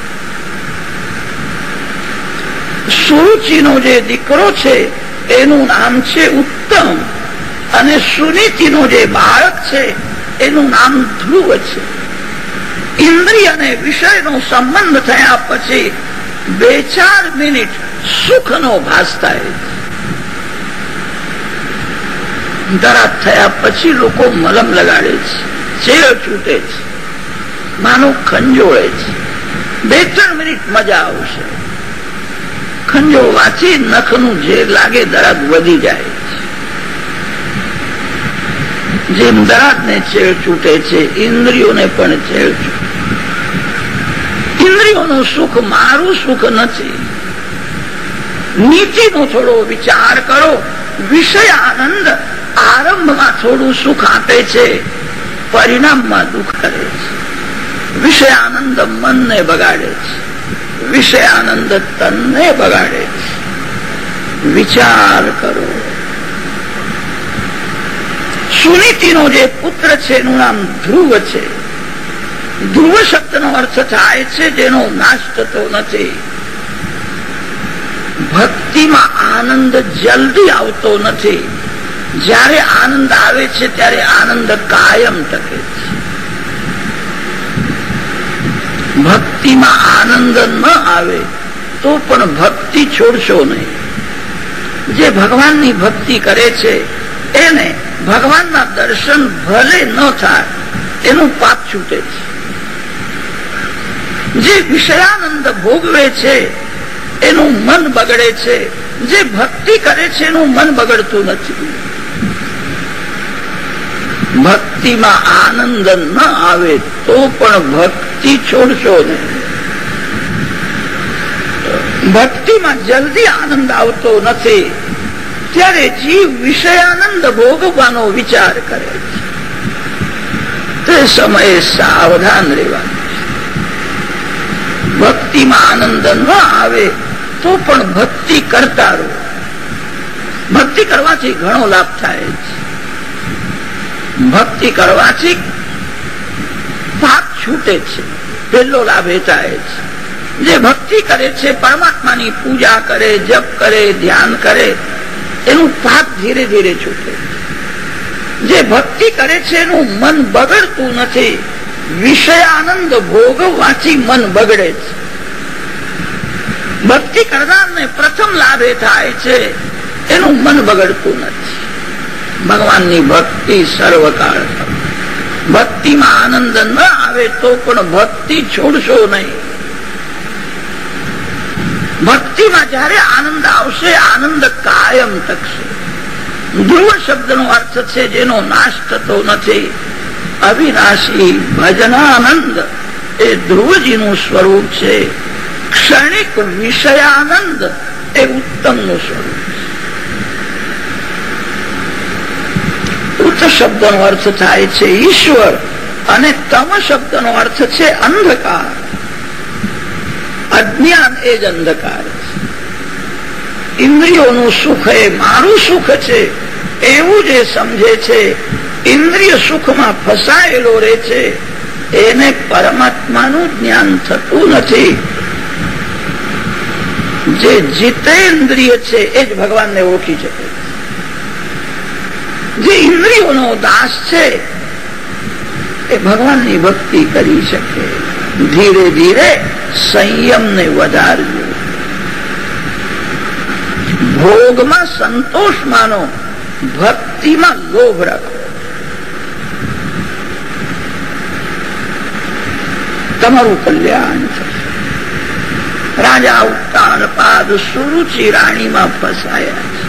સુરુચિનો જે દીકરો છે, એનું નામ છે ઉત્તમ અને સુનીતિનો જે બાળક છે, એનું નામ ધ્રુવ છે. ઇન્દ્રિય અને વિષયનો સંબંધ થયા પછી બે ચાર મિનિટ સુખનો ભાસ થાય દરાત થયા પછી લોકો મલમ લગાડે છે, ચેર છૂટે છે, માનો ખંજોળે છે. બે ત્રણ મિનિટ મજા આવશે. ખંજોળવાથી નખનું જે લાગે દરાત વધી જાય જેમ દરાત ને ચેડ છૂટે છે, ઇન્દ્રિયોને પણ ચેડ છૂટે ઇન્દ્રિયોનું સુખ મારું સુખ નથી. નીતિનો થોડો વિચાર કરો વિષય આનંદ આરંભમાં થોડું સુખ આપે છે, પરિણામમાં દુઃખ કરે છે. વિષય આનંદ મનને બગાડે છે. વિષય આનંદ તનને બગાડે છે. વિચાર કરો. સુનીતિનો જે પુત્ર છે, એનું નામ ધ્રુવ છે. ધ્રુવ શબ્દનો અર્થ થાય છે, જેનો નાશ થતો નથી. ભક્તિમાં આનંદ જલ્દી આવતો નથી. જ્યારે આનંદ આવે છે, ત્યારે આનંદ કાયમ ટકે છે. ભક્તિમાં આનંદ ન આવે, તો પણ ભક્તિ છોડશો નહીં. જે ભગવાનની ભક્તિ કરે છે, એને ભગવાનના દર્શન ભલે ન થાય એનું પાપ છૂટે છે. જે વિષયાનંદ ભોગવે છે, એનું મન બગડે છે. જે ભક્તિ કરે છે, એનું મન બગડતું નથી. ભક્તિમાં આનંદ ન આવે તો પણ ભક્તિ છોડશો નહીં ભક્તિમાં જલ્દી આનંદ આવતો નથી. ત્યારે જીવ વિષયાનંદ ભોગવવાનો વિચાર કરે છે. તે સમયે સાવધાન રહેવાનું ભક્તિમાં આનંદ ન આવે તો પણ ભક્તિ કરતા રહો. ભક્તિ કરવાથી ઘણો લાભ થાય ભક્તિ કરવાથી પાપ છૂટે છે, પહેલો લાભ એ થાય છે. જે ભક્તિ કરે છે, પરમાત્માની પૂજા કરે, જપ કરે, ધ્યાન કરે, એનું પાપ ધીરે ધીરે છૂટે જે ભક્તિ કરે છે, એનું મન બગડતું નથી. વિષય આનંદ ભોગવવાથી મન બગડે છે. ભક્તિ કરનારને પ્રથમ લાભ એ થાય છે એનું મન બગડતું નથી. ભગવાનની ભક્તિ સર્વકાળ ભક્તિમાં આનંદ ન આવે તો પણ ભક્તિ છોડશો નહીં. ભક્તિમાં જયારે આનંદ આવશે, આનંદ કાયમ ટકશે ધ્રુવ શબ્દનો અર્થ છે જેનો નાશ થતો નથી. અવિનાશી ભજનાનંદ એ ધ્રુવજીનું સ્વરૂપ છે. ક્ષણિક વિષયાનંદ એ ઉત્તમનું સ્વરૂપ ઉત શબ્દનો અર્થ થાય છે ઈશ્વર અને તમ શબ્દનો અર્થ છે અંધકાર. અજ્ઞાન એ જ અંધકાર છે. ઇન્દ્રિયોનું સુખ એ મારું સુખ છે, એવું જે સમજે છે. ઇન્દ્રિય સુખમાં ફસાયેલો રહે છે, એને પરમાત્માનું જ્ઞાન થતું નથી. જે જીતેન્દ્રિય છે, એ જ ભગવાનને ઓળખી શકે જે ઇન્દ્રિયોનો દાસ છે, એ ભગવાનની ભક્તિ કરી શકે. ધીરે ધીરે સંયમને વધારજો. ભોગમાં સંતોષ માનો, ભક્તિમાં લોભ રાખો. તમારું કલ્યાણ થશે. રાજા ઉત્તાન પાદ સુરુચિ રાણીમાં ફસાયા છે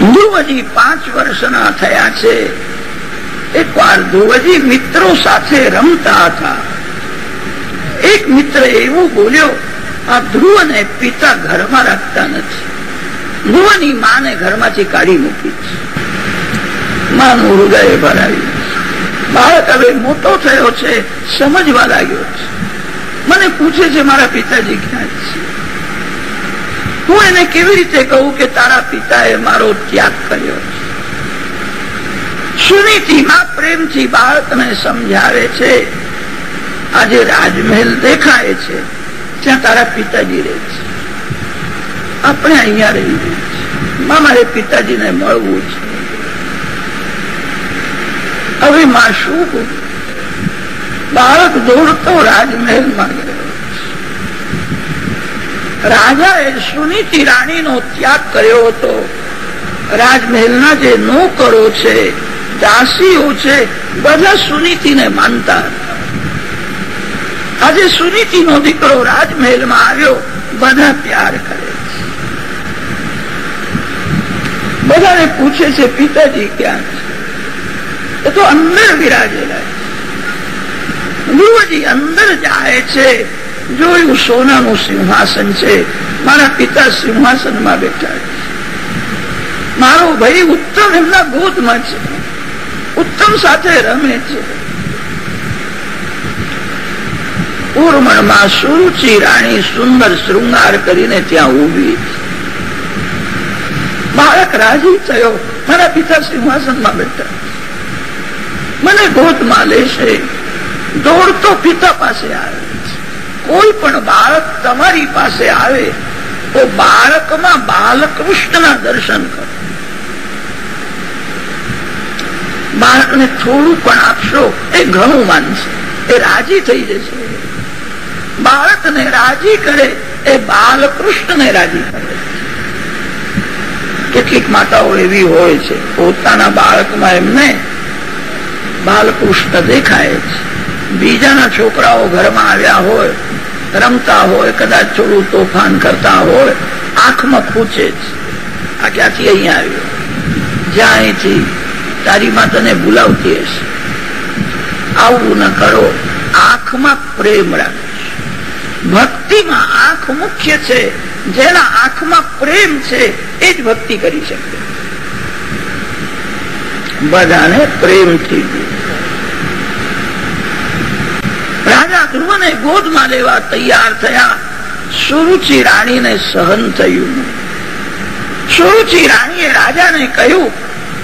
ધ્રુવજી પાંચ વર્ષના થયા છે. એકવાર ધ્રુવજી મિત્રો સાથે રમતા હતા. એક મિત્ર એવું બોલ્યો, આ ધ્રુવને પિતા ઘરમાં રાખતા નથી. ધ્રુવની માને ઘરમાંથી કાઢી મૂકી માનું હૃદય ભરાયું. બાળક હવે મોટો થયો છે, સમજવા લાગ્યો છે. મને પૂછે છે, મારા પિતાજી ક્યાં છે? હું એને કેવી રીતે કહું કે તારા પિતાએ મારો ત્યાગ કર્યો સુનીતિમાં પ્રેમથી બાળકને સમજાવે છે, આજે રાજમહેલ દેખાય છે, ત્યાં તારા પિતાજી રહે છે. આપણે અહીંયા રહી છે મારે પિતાજીને મળવું છે. હવે માં શું બાળક દોડતો રાજમહેલમાં ગયો. રાજાએ સુનીતિ રાણીનો ત્યાગ કર્યો હતો. રાજમહેલના જે નોકરો છે, દાસીઓ છે, બધા સુનીતિને માનતા. આજે સુનીતિનો દીકરો રાજમહેલમાં આવ્યો, બધા પ્યાર કરે બધાને પૂછે છે, પિતાજી, ક્યાં છે? એ તો અંદર વિરાજેલા ગુરુજી, અંદર જાય છે. જોયું સોનાનું સિંહાસન છે. મારા પિતા સિંહાસનમાં બેઠા મારો ભાઈ ઉત્તમ એમના ગોદમાં છે. ઉત્તમ સાથે રમે છે. ઉર્મણમાં સુરુચિ રાણી સુંદર શૃંગાર કરીને ત્યાં ઊભી બાળક રાજી થયો. મારા પિતા સિંહાસનમાં બેઠા મને ગોદમાં લેશે. દોડતો પિતા પાસે આવે કોઈ પણ બાળક તમારી પાસે આવે, તો બાળકમાં બાલકૃષ્ણના દર્શન કરો. બાળકને થોડું પણ આપશો એ ઘણું માનશે. એ રાજી થઈ જશે. બાળકને રાજી કરે, એ બાલકૃષ્ણને રાજી કરે. કેટલીક માતાઓ એવી હોય છે, પોતાના બાળકમાં એમને બાલકૃષ્ણ દેખાય છે. બીજાના છોકરાઓ ઘરમાં આવ્યા હોય, રમતા હોય, કદાચ થોડું તોફાન કરતા હોય, આંખમાં ખૂચે આ ક્યાંથી અહીંયા આવ્યો? જ્યાં અહીંથી તારી માતાને તને બોલાવતી હશે. આવું ન કરો. આંખમાં પ્રેમ રાખો ભક્તિમાં આંખ મુખ્ય છે. જેના આંખમાં પ્રેમ છે, એ જ ભક્તિ કરી શકે. બધાને પ્રેમથી રાજા ધ્રુવને ગોદમાં લેવા તૈયાર થયા. સુરુચિ રાણીને સહન થયું. સુરુચિ રાણીએ રાજાને કહ્યું,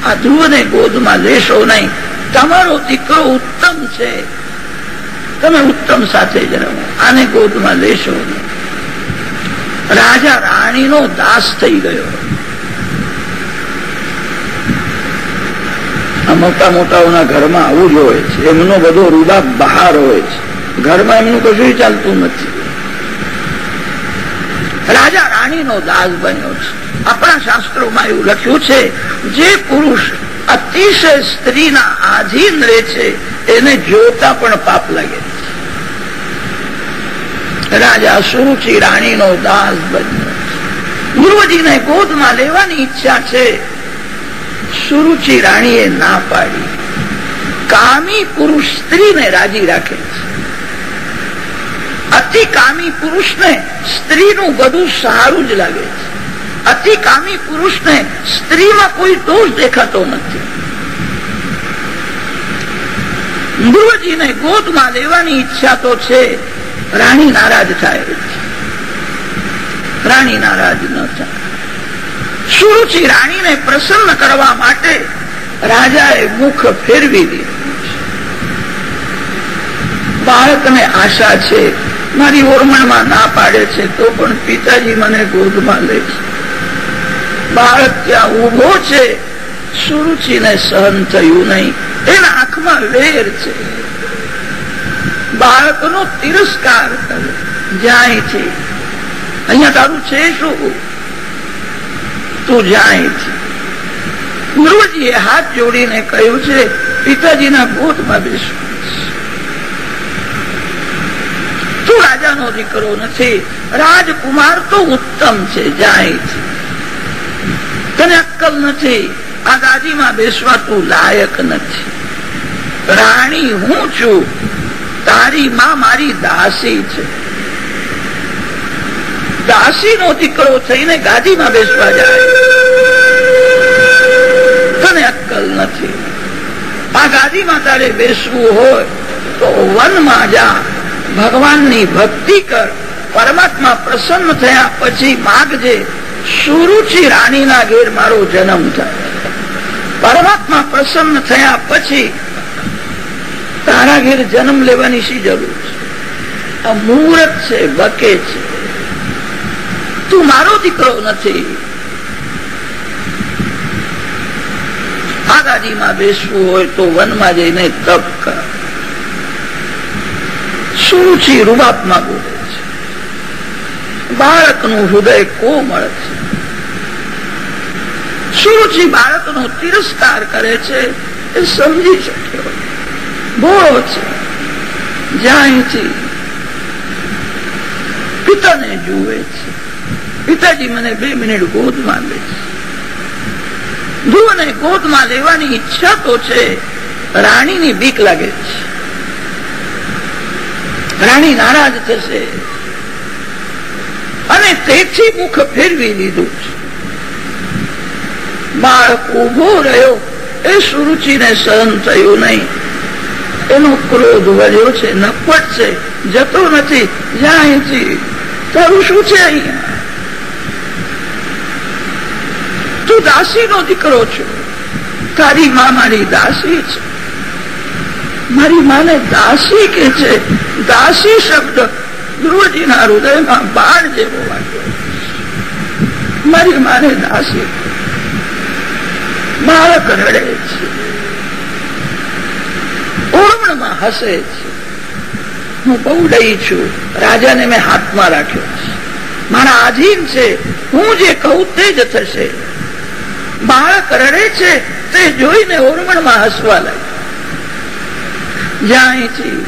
આ ધ્રુવને ગોદમાં લેશો નહીં. તમારો દીકરો ઉત્તમ છે. તમે ઉત્તમ સાથે જ રહો આને ગોદમાં લેશો રાજા રાણીનો દાસ થઈ ગયો. મોટા મોટાઓના ઘરમાં આવું જ હોય છે. એમનો બધો રૂબાબ બહાર હોય છે. ઘરમાં એમનું કશું ચાલતું નથી. રાજા રાણીનો દાસ બન્યો છે. આપણા શાસ્ત્રોમાં એવું લખ્યું છે, જે પુરુષ અતિશય સ્ત્રીના આધીન રહે છે, એને જોતા પણ પાપ લાગે રાજા સુરુચિ રાણીનો દાસ બન્યો ગુરુજીને ગોદમાં લેવાની ઈચ્છા છે. સુરુચિ રાણીએ ના પાડી. કામી પુરુષ સ્ત્રીને રાજી રાખે છે. અતિ કામી પુરુષને સ્ત્રીનું બધું સારું જ લાગે છે. અતિ કામી પુરુષને સ્ત્રીમાં કોઈ દોષ દેખાતો નથી. ગુરુજીને ગોદમાં લેવાની ઈચ્છા તો છે, રાણી નારાજ થાય રાણી નારાજ ન થાય. સુરુચિ રાણીને પ્રસન્ન કરવા માટે રાજાએ મુખ ફેરવી દીધું બાળકને આશા છે મારી ઓરમણમાં ના પાડે છે, તો પણ પિતાજી મને ગોદમાં લે છે. બાળક ત્યાં ઊભો છે, સુરુચિને સહન થયું નહીં. એના આંખમાં વેર છે. બાળકનો તિરસ્કાર કરે જાય અહીંયા તારું છે શું? તું જાય છે. ગુરુજીએ હાથ જોડીને કહ્યું છે, પિતાજીના ગોદમાં બેસવું તું રાજાનો દીકરો નથી. રાજકુમાર તો ઉત્તમ છે, જાય છે. તને અક્કલ નથી. આ ગાદીમાં બેસવા તું લાયક નથી. રાણી હું છું. તારી માં મારી દાસી છે. દાસીનો દીકરો થઈને ગાદીમાં બેસવા જાય. તને અક્કલ નથી. આ ગાદીમાં તારે બેસવું હોય તો વનમાં જા. ભગવાનની ભક્તિ કર. પરમાત્મા પ્રસન્ન થયા પછી માગજે, સુરુચિ રાણીના ઘેર મારો જન્મ થાય. પરમાત્મા પ્રસન્ન થયા પછી તારા ઘેર જન્મ લેવાની શી જરૂર છે? આ મુહૂર્ત છે બકે છે. તું મારો દીકરો નથી. આગાજીમાં બેસવું હોય તો વનમાં જઈને તપ કર. સુરુચિ રૂપાત્મા બોલે છે. બાળકનું હૃદય કોમળ છે. સુરુચિ બાળકનો તિરસ્કાર કરે છે એ સમજી શક્યો. ભોળો છે. જ્યાંથી પિતાને જુએ છે. પિતાજી મને બે મિનિટ ગોદમાં લે છે. ધ્રુવને ગોદમાં લેવાની ઈચ્છા તો છે. રાણીની બીક લાગે છે. રાણી નારાજ થશે. અને તેથી મુખ ફેરવી લીધું બાળક ઊભો રહ્યો, એ સુરુચિને સહન થયું નહીં. એનો ક્રોધ વધ્યો છે નફટ છે, જતો નથી જ્યાંથી તારું શું છે અહીંયા? તું દાસીનો દીકરો છો. તારી મા મારી દાસી છે. મારી માને દાસી કે છે? દાસી શબ્દ ધ્રુવજીના હૃદયમાં બાણ જેવો મારી માને દાસી. બાળક રડે છે. ઓરમણમાં હસે છે. હું બહુ ડઈ છું. રાજાને મેં હાથમાં રાખ્યો મારા આધીન છે. હું જે કહું તે જ થશે. બાળક રડે છે તે જોઈને ઓરમણમાં હસવા લાગ્યો. જ્યાંથી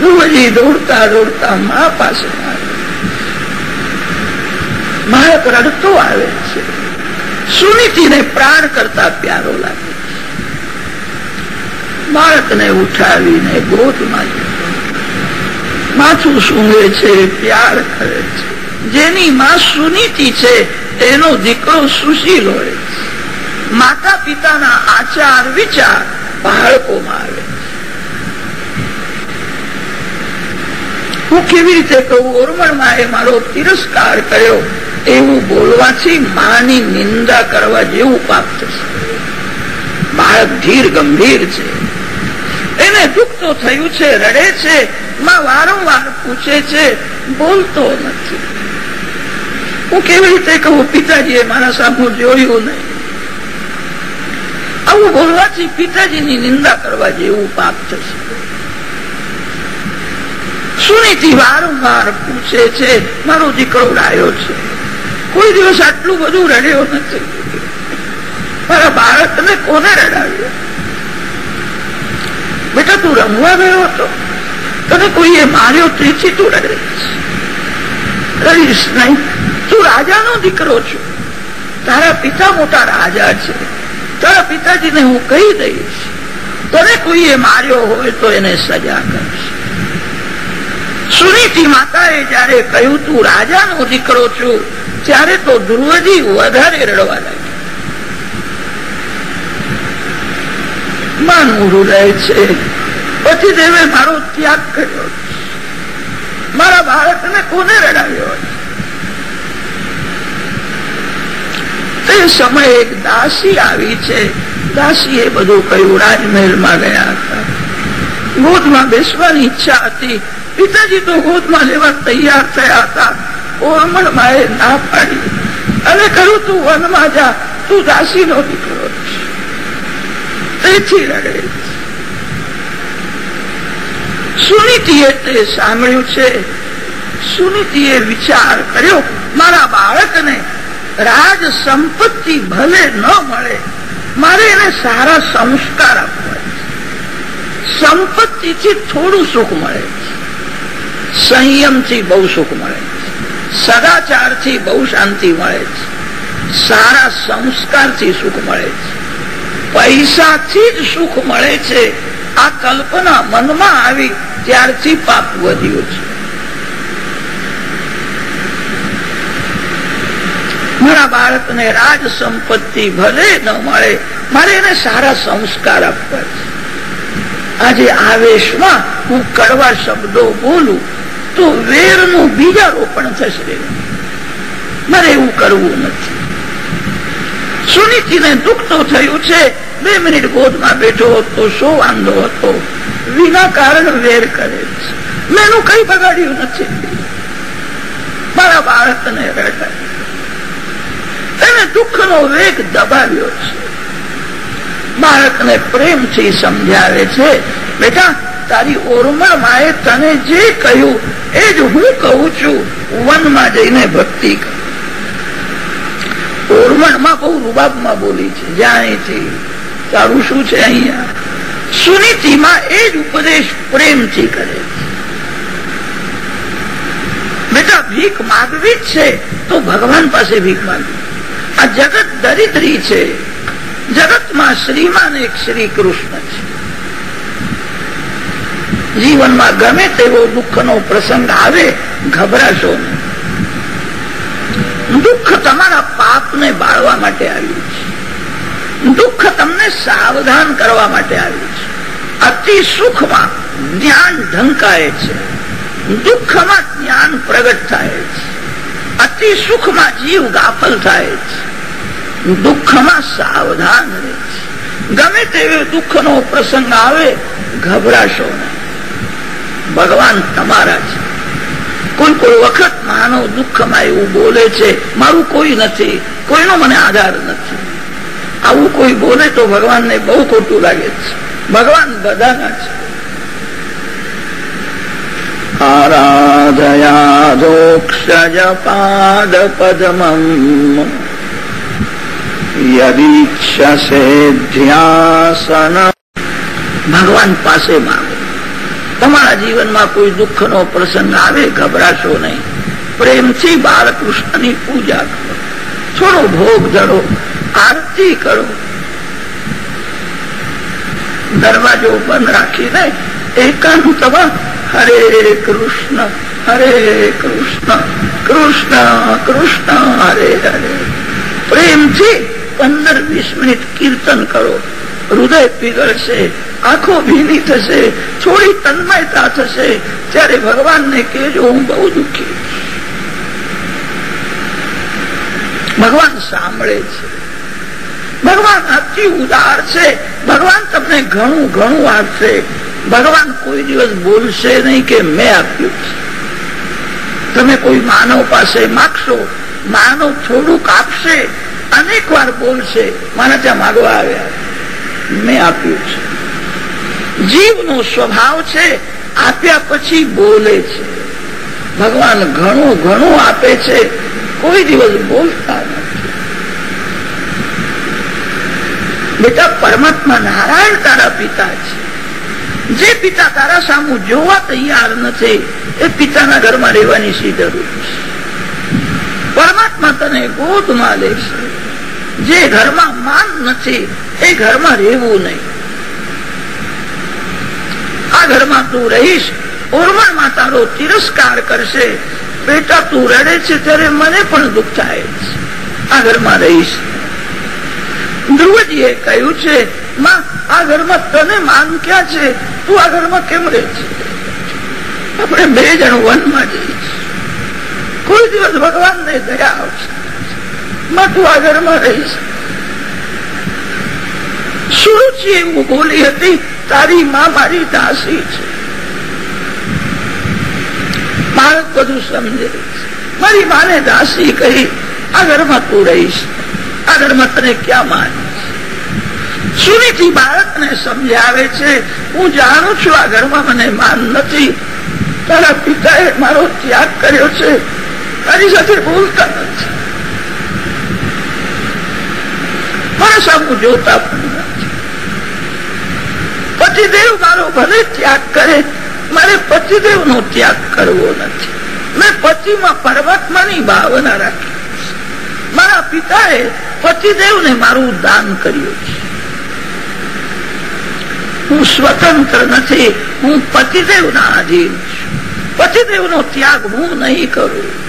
ધ્રુવજી દોડતા દોડતા મા પાસે બાળક રડતો આવે છે. સુનીતિને પ્રાણ કરતા પ્યારો લાગે. બાળકને ઉઠાવીને ગોદમાં માથું સૂંઘે છે, પ્યાર કરે છે. જેની માં સુનીતિ છે એનો દીકરો સુશીલ હોય. માતા પિતાના આચાર, વિચાર બાળકોમાં આવે હું કેવી રીતે કહું? ઓરમણમાં એ મારો તિરસ્કાર કર્યો. એવું બોલવાથી માની નિંદા કરવા જેવું પાપ થશે. બાળક ધીર ગંભીર છે. એને દુઃખ તો થયું છે, રડે છે, માં વારંવાર પૂછે છે, બોલતો નથી. હું કેવી રીતે કહું? પિતાજીએ મારા સામું જોયું નહીં. આવું બોલવાથી પિતાજીની નિંદા કરવા જેવું પાપ થશે. સુનીતિ વારંવાર પૂછે છે, મારો દીકરો ડાયો છે. કોઈ દિવસ આટલું બધું રડ્યો નથી. મારા બાળકને કોને રડાવ્યો? બેટા, તું રમવા ગયો હતો. તને કોઈએ માર્યો ત્રીજી તું રડીશ રડીશ નહીં. તું રાજાનો દીકરો છું. તારા પિતા મોટા રાજા છે. તારા પિતાજીને હું કહી દઈશ. તને કોઈએ માર્યો હોય તો એને સજા કરીશ. સુનીતિ માતાએ જયારે કહ્યું, તું રાજાનો દીકરો છું, ત્યારે તો ધ્રુવજી વધારે રડવા લાગ્યા. માનું હૃદય છે પછી દેવે મારો ત્યાગ કર્યો મારા બાળકને કોને રડાવ્યો તે સમયે એક દાસી આવી છે. દાસી એ બધું કહ્યું, રાજમહેલમાં ગયા હતા. ગોદમાં બેસવાની ઈચ્છા હતી. પિતાજી તો ગોદમાં લેવા તૈયાર થયા હતા. ઓરમણ માએ ના પાડી. અને કહ્યું, તું વનમાં જા. તું દાસીનો દીકરો તેથી રડે સુનીતિએ તે સાંભળ્યું છે. સુનીતિએ વિચાર કર્યો, મારા બાળકને રાજ સંપત્તિ ભલે ન મળે, મારે એને સારા સંસ્કાર આપવા સંપત્તિથી થોડું સુખ મળે સંયમથી બહુ સુખ મળે સદાચારથી બહુ શાંતિ મળે સારા સંસ્કારથી સુખ મળે પૈસાથી જ સુખ મળે છે. આ કલ્પના મનમાં આવી ત્યારથી પાપ વધ્યું છે. મારા બાળકને રાજ સંપત્તિ ભલે ન મળે, મારે એને સારા સંસ્કાર આપવા આજે આવેશમાં હું કડવા શબ્દો બોલું, તો વેરનું બીજા રોપણ થશે. મારે એવું કરવું નથી. સુનીતિને દુઃખ તો થયું છે, બે મિનિટ ગોદમાં બેઠો હતો, શો વાંધો હતો? વિના કારણ વેર કરે છે. મેં એનું કઈ બગાડ્યું નથી. મારા બાળકને રડાય તેને દુઃખનો વેગ દબાવ્યો છે. બાળકને પ્રેમથી સમજાવે છે, બેટા, તારી ઓરમણ માએ તને જે કહ્યું, એ જ હું કહું છું. વનમાં જઈને ભક્તિ કર. તારું શું છે અહીંયા? સુનીતિમાં એ જ ઉપદેશ પ્રેમથી કરે છે. બેટા, ભીખ માગવી જ છે, તો ભગવાન પાસે ભીખ માગવી. આ જગત દરિદ્રી છે. જગતમાં શ્રીમાન એક શ્રી કૃષ્ણ છે. જીવનમાં ગમે તેવો દુઃખનો પ્રસંગ આવે, ગભરાશો દુઃખ તમારા પાપને બાળવા માટે આવ્યું છે. દુઃખ તમને સાવધાન કરવા માટે આવ્યું છે. અતિ સુખમાં જ્ઞાન ઢંકાય છે. દુઃખમાં જ્ઞાન પ્રગટ થાય છે. અતિ સુખમાં જીવ ગાફલ થાય છે. દુઃખમાં સાવધાન રહે. ગમે તેવો દુઃખનો પ્રસંગ આવે, ગભરાશો નહીં. ભગવાન તમારા છે. કોઈ કોઈ વખત માનવ દુઃખમાં એવું બોલે છે, મારું કોઈ નથી, કોઈનો મને આધાર નથી. આવું કોઈ બોલે તો ભગવાનને બહુ ખોટું લાગે છે. ભગવાન બધાના છે. આરાધયા આરાધયાધોક્ષજ પાદ પદ્મમ યદીક્ષસે ધ્યાસન. ભગવાન પાસે માગો. તમારા જીવનમાં કોઈ દુઃખનો પ્રસંગ આવે, ગભરાશો નહીં. પ્રેમથી બાળકૃષ્ણની પૂજા કરો. થોડો ભોગ ધરો, આરતી કરો. દરવાજો બંધ રાખીને એકાંતમાં હરે કૃષ્ણ હરે કૃષ્ણ કૃષ્ણ કૃષ્ણ, હરે હરે. પ્રેમથી પંદર વીસ મિનિટ કીર્તન કરો. હૃદય પીગળશે, આંખો ભીની થશે, થોડી તન્મયતા થશે. ત્યારે ભગવાનને કહેજો, હું બહુ દુઃખી ભગવાન સાંભળે છે. ભગવાન અતિ ઉદાર છે. ભગવાન તમને ઘણું ઘણું આપશે. ભગવાન કોઈ દિવસ બોલશે નહીં કે, મેં આપ્યું તમે કોઈ માનવ પાસે માગશો, માનવ થોડુંક આપશે. અનેક વાર બોલશે, મારા ત્યાં માગવા આવ્યા. મેં આપ્યું છે. જીવનો સ્વભાવ છે, આપ્યા પછી બોલે છે. ભગવાન ઘણું ઘણું આપે છે, કોઈ દિવસ બોલતા નથી. બેટા, પરમાત્મા નારાયણ તારા પિતા છે. જે પિતા તારા સામુ જોવા તૈયાર નથી, એ પિતાના ઘરમાં રહેવાની સી જરૂર છે? પરમાત્મા તને ગોદમાં લેશે. જે ઘરમાં માન નથી, એ ઘરમાં રહેવું નહીં. આ ઘરમાં તું રહીશ ઓરમણમાં તારો તિરસ્કાર કરશે. બેટા, તું રડે છે ત્યારે મને પણ દુઃખ થાય આ ઘરમાં રહીશ. ધ્રુવજીએ કહ્યું છે, માં, આ ઘરમાં તને માન ક્યાં છે? તું આ ઘરમાં કેમ રહે છે? આપણે બે જણ વનમાં જઈશ કોઈ દિવસ ભગવાન ને દયા આવશે. માં તું આ રહીશ સુરુચિ બોલી હતી, તારી માં મારી દાસી છે. બાળક બધું સમજે મારી માને દાસી કહી આ ઘરમાં તું રહીશ. આ ઘરમાં તને ક્યાં માન સુનીથી બાળકને સમજાવે છે, હું જાણું છું આ ઘરમાં મને માન નથી. તારા પિતાએ મારો ત્યાગ કર્યો છે. તારી સાથે બોલતા નથી. મારા સામું જોતા પતિદેવ મારો ભલે ત્યાગ કરે, મારે પતિદેવ નો ત્યાગ કરવો નથી. મેં પતિમાં પરમાત્માની ભાવના રાખી. મારા પિતાએ પતિદેવને મારું દાન કર્યું છે. હું સ્વતંત્ર નથી, હું પતિદેવના આધીન છું. પતિદેવનો ત્યાગ હું નહીં કરું.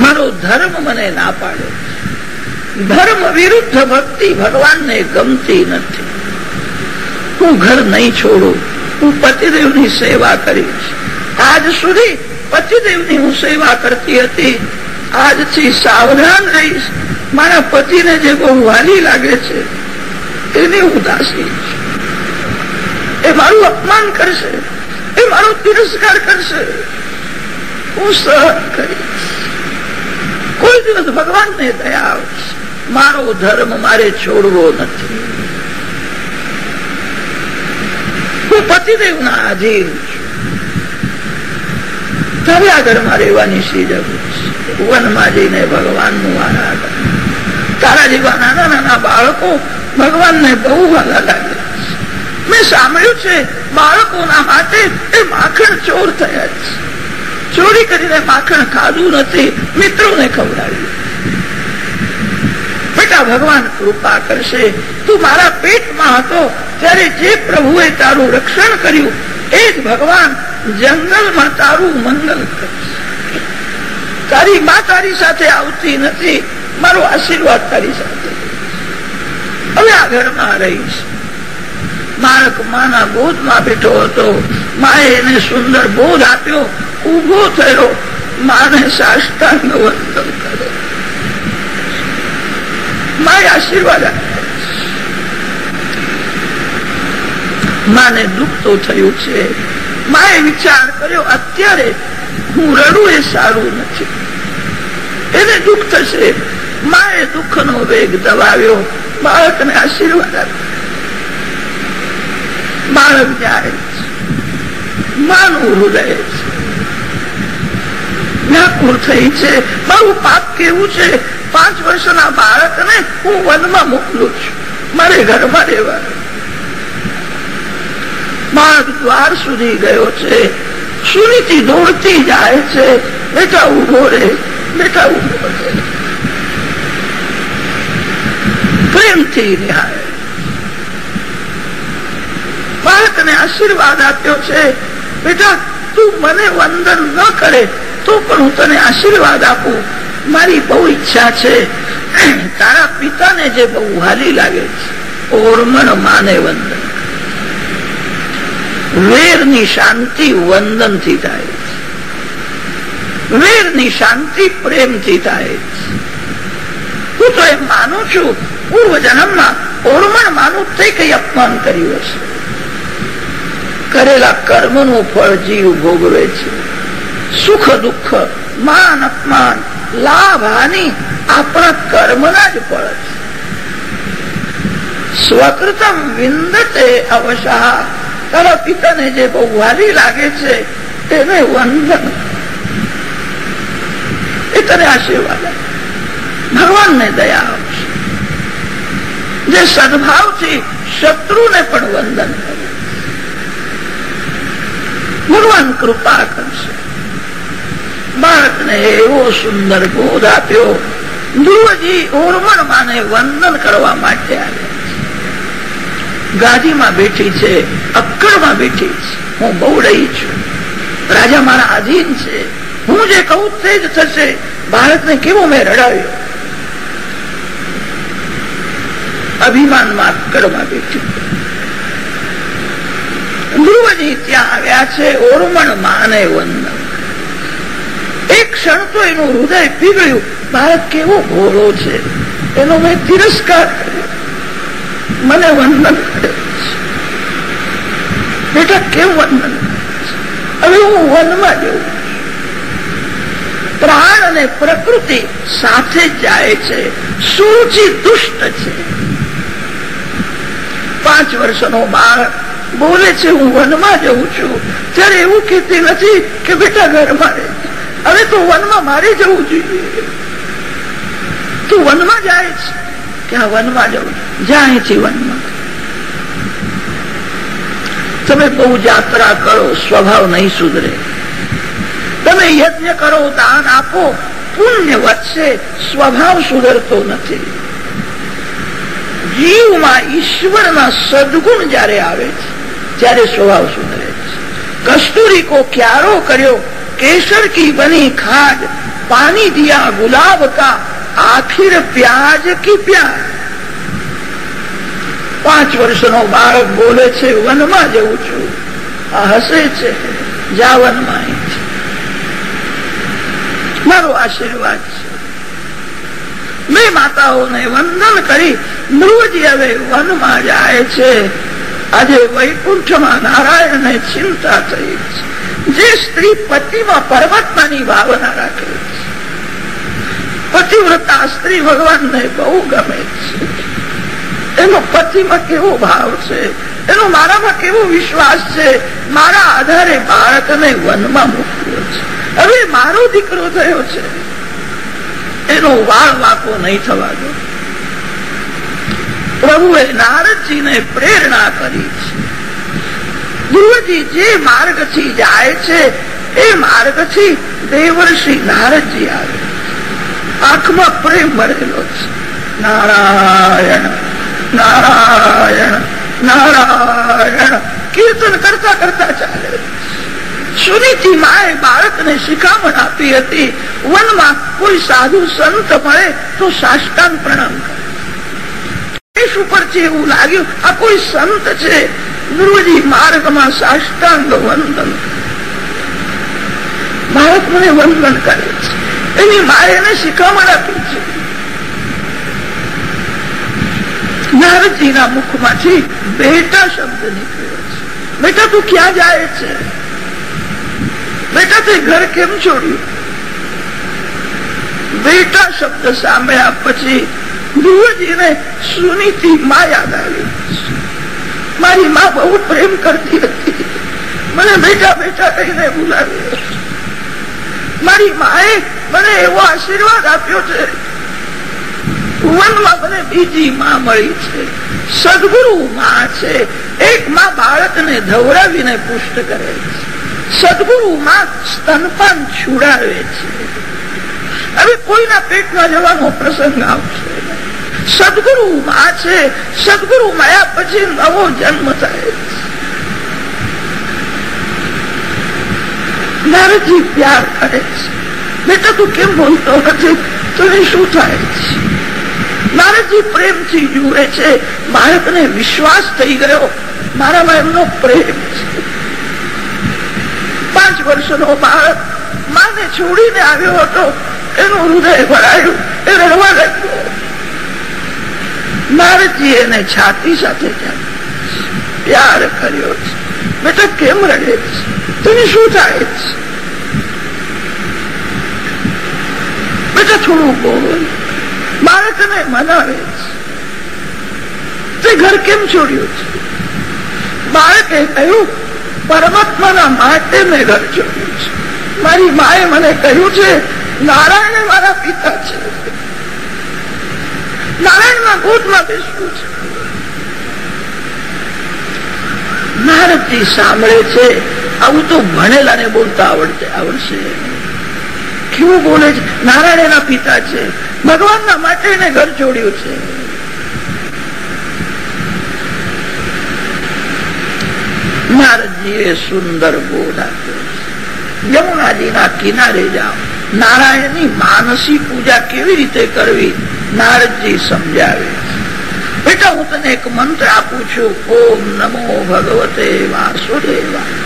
મારો ધર્મ મને ના પાડે. ધર્મ વિરુદ્ધ ભક્તિ ભગવાનને ગમતી નથી. હું ઘર નહીં છોડું, હું પતિદેવની સેવા કરીશ. આજ સુધી પતિદેવની હું સેવા કરતી હતી. આજથી સાવધાન રહીશ. મારા પતિને જે બહુ વાલી લાગે છે, એની ઉદાસી એ મારું અપમાન કરશે, એ મારો તિરસ્કાર કરશે. હું સહન કરીશ. કોઈ દિવસ ભગવાનને દયા મારો ધર્મ મારે છોડવો નથી. હું પતિદેવના આધીન તારે આ રહેવાની શી વનમાં જઈને ભગવાનનું આરાધન. તારા જેવા નાના નાના બાળકો ભગવાનને બહુ લાગે મેં સાંભળ્યું છે, બાળકોના માટે એ માખણ ચોર થયા છે. ચોરી કરીને માખણ ખાધું નથી. મિત્રોને ખવડાવ્યું. બેટા, ભગવાન કૃપા કરશે. તું મારા પેટમાં હતો ત્યારે જે પ્રભુએ તારું રક્ષણ કર્યું, એ જ ભગવાન જંગલમાં તારું મંગલ કરશે. તારી માં તારી સાથે આવતી નથી. મારો આશીર્વાદ તારી સાથે હવે આ ઘરમાં રહીશ. બાળક માના ગોદમાં બેઠો હતો. માએ એને સુંદર બોધ આપ્યો. ઊભો થયો. માને સાષ્ટાંગ વંદન કરે. માએ આશીર્વાદ માને દુઃખ તો થયું છે. માએ વિચાર કર્યો, અત્યારે હું રડું એ સારું નથી. એને દુઃખ થશે. માએ દુઃખનો વેગ દબાવ્યો. બાળકને આશીર્વાદ આપ્યો. બાળક જાય માનું હૃદય વ્યાકુળ થઈ છે મારું પાપ કેવું છે? પાંચ વર્ષના બાળકને હું વનમાં મોકલું છું. મારે ઘરમાં રહેવા બાળક દ્વાર સુધી ગયો છે. સુનીતિ દોડતી જાય છે. બેટા ઊભો રે બેટા ઊભો રે પ્રેમથી નિહાળે. બાળકને આશીર્વાદ આપ્યો છે. બેટા, તું મને વંદન ન કરે. તો પણ હું તને આશીર્વાદ આપું. મારી બહુ ઈચ્છા છે. તારા પિતાને જે બહુ હાલી લાગે છે. ઓરમણ માને વંદન. વેરની શાંતિ વંદનથી થાય વેરની શાંતિ પ્રેમથી થાય હું તો એમ માનું છું, પૂર્વ જન્મમાં ઓરમણ માનું તે કઈ અપમાન કર્યું હશે. કરેલા કર્મનું ફળ જીવ ભોગવે છે. સુખ દુઃખ માન અપમાન લાભ હાનિ આપણા કર્મના જ ફળ છે. સ્વકૃતમ વિંદતે અવશા. તારા પિતાને જે બહુ વાલી લાગે છે, તેને વંદન. એ તને આશીર્વાદ ભગવાનને દયા આવશે જે સદભાવથી શત્રુને પણ વંદન કરે ભગવાન કૃપા કરશે. બાળકને એવો સુંદર બોધ આપ્યો. ધ્રુવજી ઓરમણ માને વંદન કરવા માટે આવે ગાદીમાં બેઠી છે, અક્કડમાં બેઠી છે. હું બહુ રહી છું. રાજા મારા આધીન છે. હું જે કહું તે જ થશે. બાળકને કેવો મેં રડાવ્યો? અભિમાનમાં અક્કડમાં બેઠી. ધ્રુવજી ત્યાં આવ્યા છે ઓરમણ માને વંદન. એક ક્ષણ તો એનું હૃદય પીગળ્યું. બાળક કેવો ભોળો છે. એનો મેં તિરસ્કાર મને વંદન બેટા કેમ વંદન હવે હું વનમાં જઉં પ્રાણ અને પ્રકૃતિ સાથે જાય છે. સૂચિ દુષ્ટ છે. પાંચ વર્ષનો બાળક બોલે છે, હું વનમાં જઉં છું. ત્યારે એવું કહેતી નથી કે બેટા ઘરમાં રહે. હવે તો વનમાં મારે જવું જોઈએ. તું વનમાં જાય છે ક્યાં વનમાં જવું જાય છે વનમાં. તમે બહુ જાત્રા કરો, સ્વભાવ નહીં સુધરે. તમે યજ્ઞ કરો, દાન આપો, પુણ્ય વધશે, સ્વભાવ સુધરતો નથી. જીવમાં ઈશ્વરના સદગુણ જયારે આવે છે, ત્યારે સ્વભાવ સુધરે છે. કસ્તુરી કો ક્યારો કર્યો केसर की बनी खाद पानी दिया गुलाब का आखिर प्याज की प्याज પાંચ વર્ષનો બાળક બોલે છે વનમાં જવું છું આ હસે છે જા વનમાં મારો આશીર્વાદ છે મેં માતાઓને વંદન કરી ધ્રુવજી હવે વનમાં જાય છે આજે વૈકુંઠમાં નારાયણને ચિંતા થઈ છે જે સ્ત્રી પતિમાં પરમાત્માની ભાવના રાખે છે. પતિવ્રતા સ્ત્રી ભગવાનને બહુ ગમે છે. એનો પતિમાં કેવો ભાવ છે? એનો મારામાં કેવો વિશ્વાસ છે? મારા આધારે બાળકને વનમાં મૂક્યો છે. હવે મારો દીકરો થયો છે. એનો વાળ વાકો નહીં થવા દો. પ્રભુએ નારદજીને પ્રેરણા કરી છે. ધ્રુવજી જે માર્ગથી જાય છે, એ માર્ગથી દેવર્ષિ નારદજી આવે. આંખમાં પ્રેમ ભરેલો છે. નારાયણ નારાયણ નારાયણ. કીર્તન કરતા કરતા ચાલે. સુનીતિ માએ બાળકને શિખામણ આપી હતી. વનમાં કોઈ સાધુ સંત મળે તો સાષ્ટાંગ પ્રણામ કરે. ઉપરથી એવું લાગ્યું, આ કોઈ સંત છે ગુરુજી માર્ગમાં સાષ્ટાંગ વંદન. બાળક મને વંદન કરે છે. એની માએ એને શિખામણ આપી છે. નારદજીના મુખમાંથી બેટા શબ્દ નીકળ્યો છે. બેટા, તું ક્યાં જાય છે? બેટા, તે ઘર કેમ છોડ્યું? બેટા શબ્દ સાંભળ્યા પછી ધ્રુવજીને સુનીતિ માં યાદ આવી. મારી માં બહુ પ્રેમ કરતી હતી. મને બેટા બેટા કહીને બોલાવ્યો મારી માએ મને એવો આશીર્વાદ આપ્યો છે. ભુવનમાં મને બીજી માં મળી છે. સદગુરુ માં છે. એક માં બાળકને ધવડાવીને પુષ્ટ કરે છે. સદગુરુ માં સ્તનપાન છુડાવે છે. હવે કોઈના પેટમાં જવાનો પ્રસંગ આવશે. સદગુરુ માં છે. સદગુરુ મળ્યા પછી નવો જન્મ થાય. નારદજી પ્યાર કરે છે. બેટા, તું કેમ બોલતો નથી? તને શું થાય છે? નારદજી પ્રેમથી જુએ છે. બાળકને વિશ્વાસ થઈ ગયો. મારામાં એમનો પ્રેમ છે. પાંચ વર્ષનો બાળક માને છોડીને આવ્યો હતો. એનું હૃદય ભરાયું. એ રડવા લાગ્યો. નારદજી એને છાતી સાથે પ્યાર કર્યો છે. બેટા, કેમ રડે છે? તને શું થાય છે? બેટા, થોડું બોલ. બાળકને મનાવે છે. તે ઘર કેમ છોડ્યું છે? બાળકે કહ્યું, પરમાત્માના માટે મેં ઘર છોડ્યું છે. મારી માએ મને કહ્યું છે, નારાયણ મારા પિતા છે. નારાયણના ગોદમાં બેસવું છે. નારદજી સાંભળે છે, આવું તો ભણેલા ને બોલતા આવડતે, આવડશે. કેવું બોલે છે? નારાયણ એના પિતા છે. ભગવાનના માટે એને ઘર છોડ્યું છે. નારદજીએ સુંદર બોધ આપ્યો યમુનાજીના કિનારે જાઓ. નારાયણની માનસી પૂજા કેવી રીતે કરવી? નારદજી સમજાવે બેટા હું તને એક મંત્ર આપું છું. ઓમ નમો ભગવતે વાસુદેવા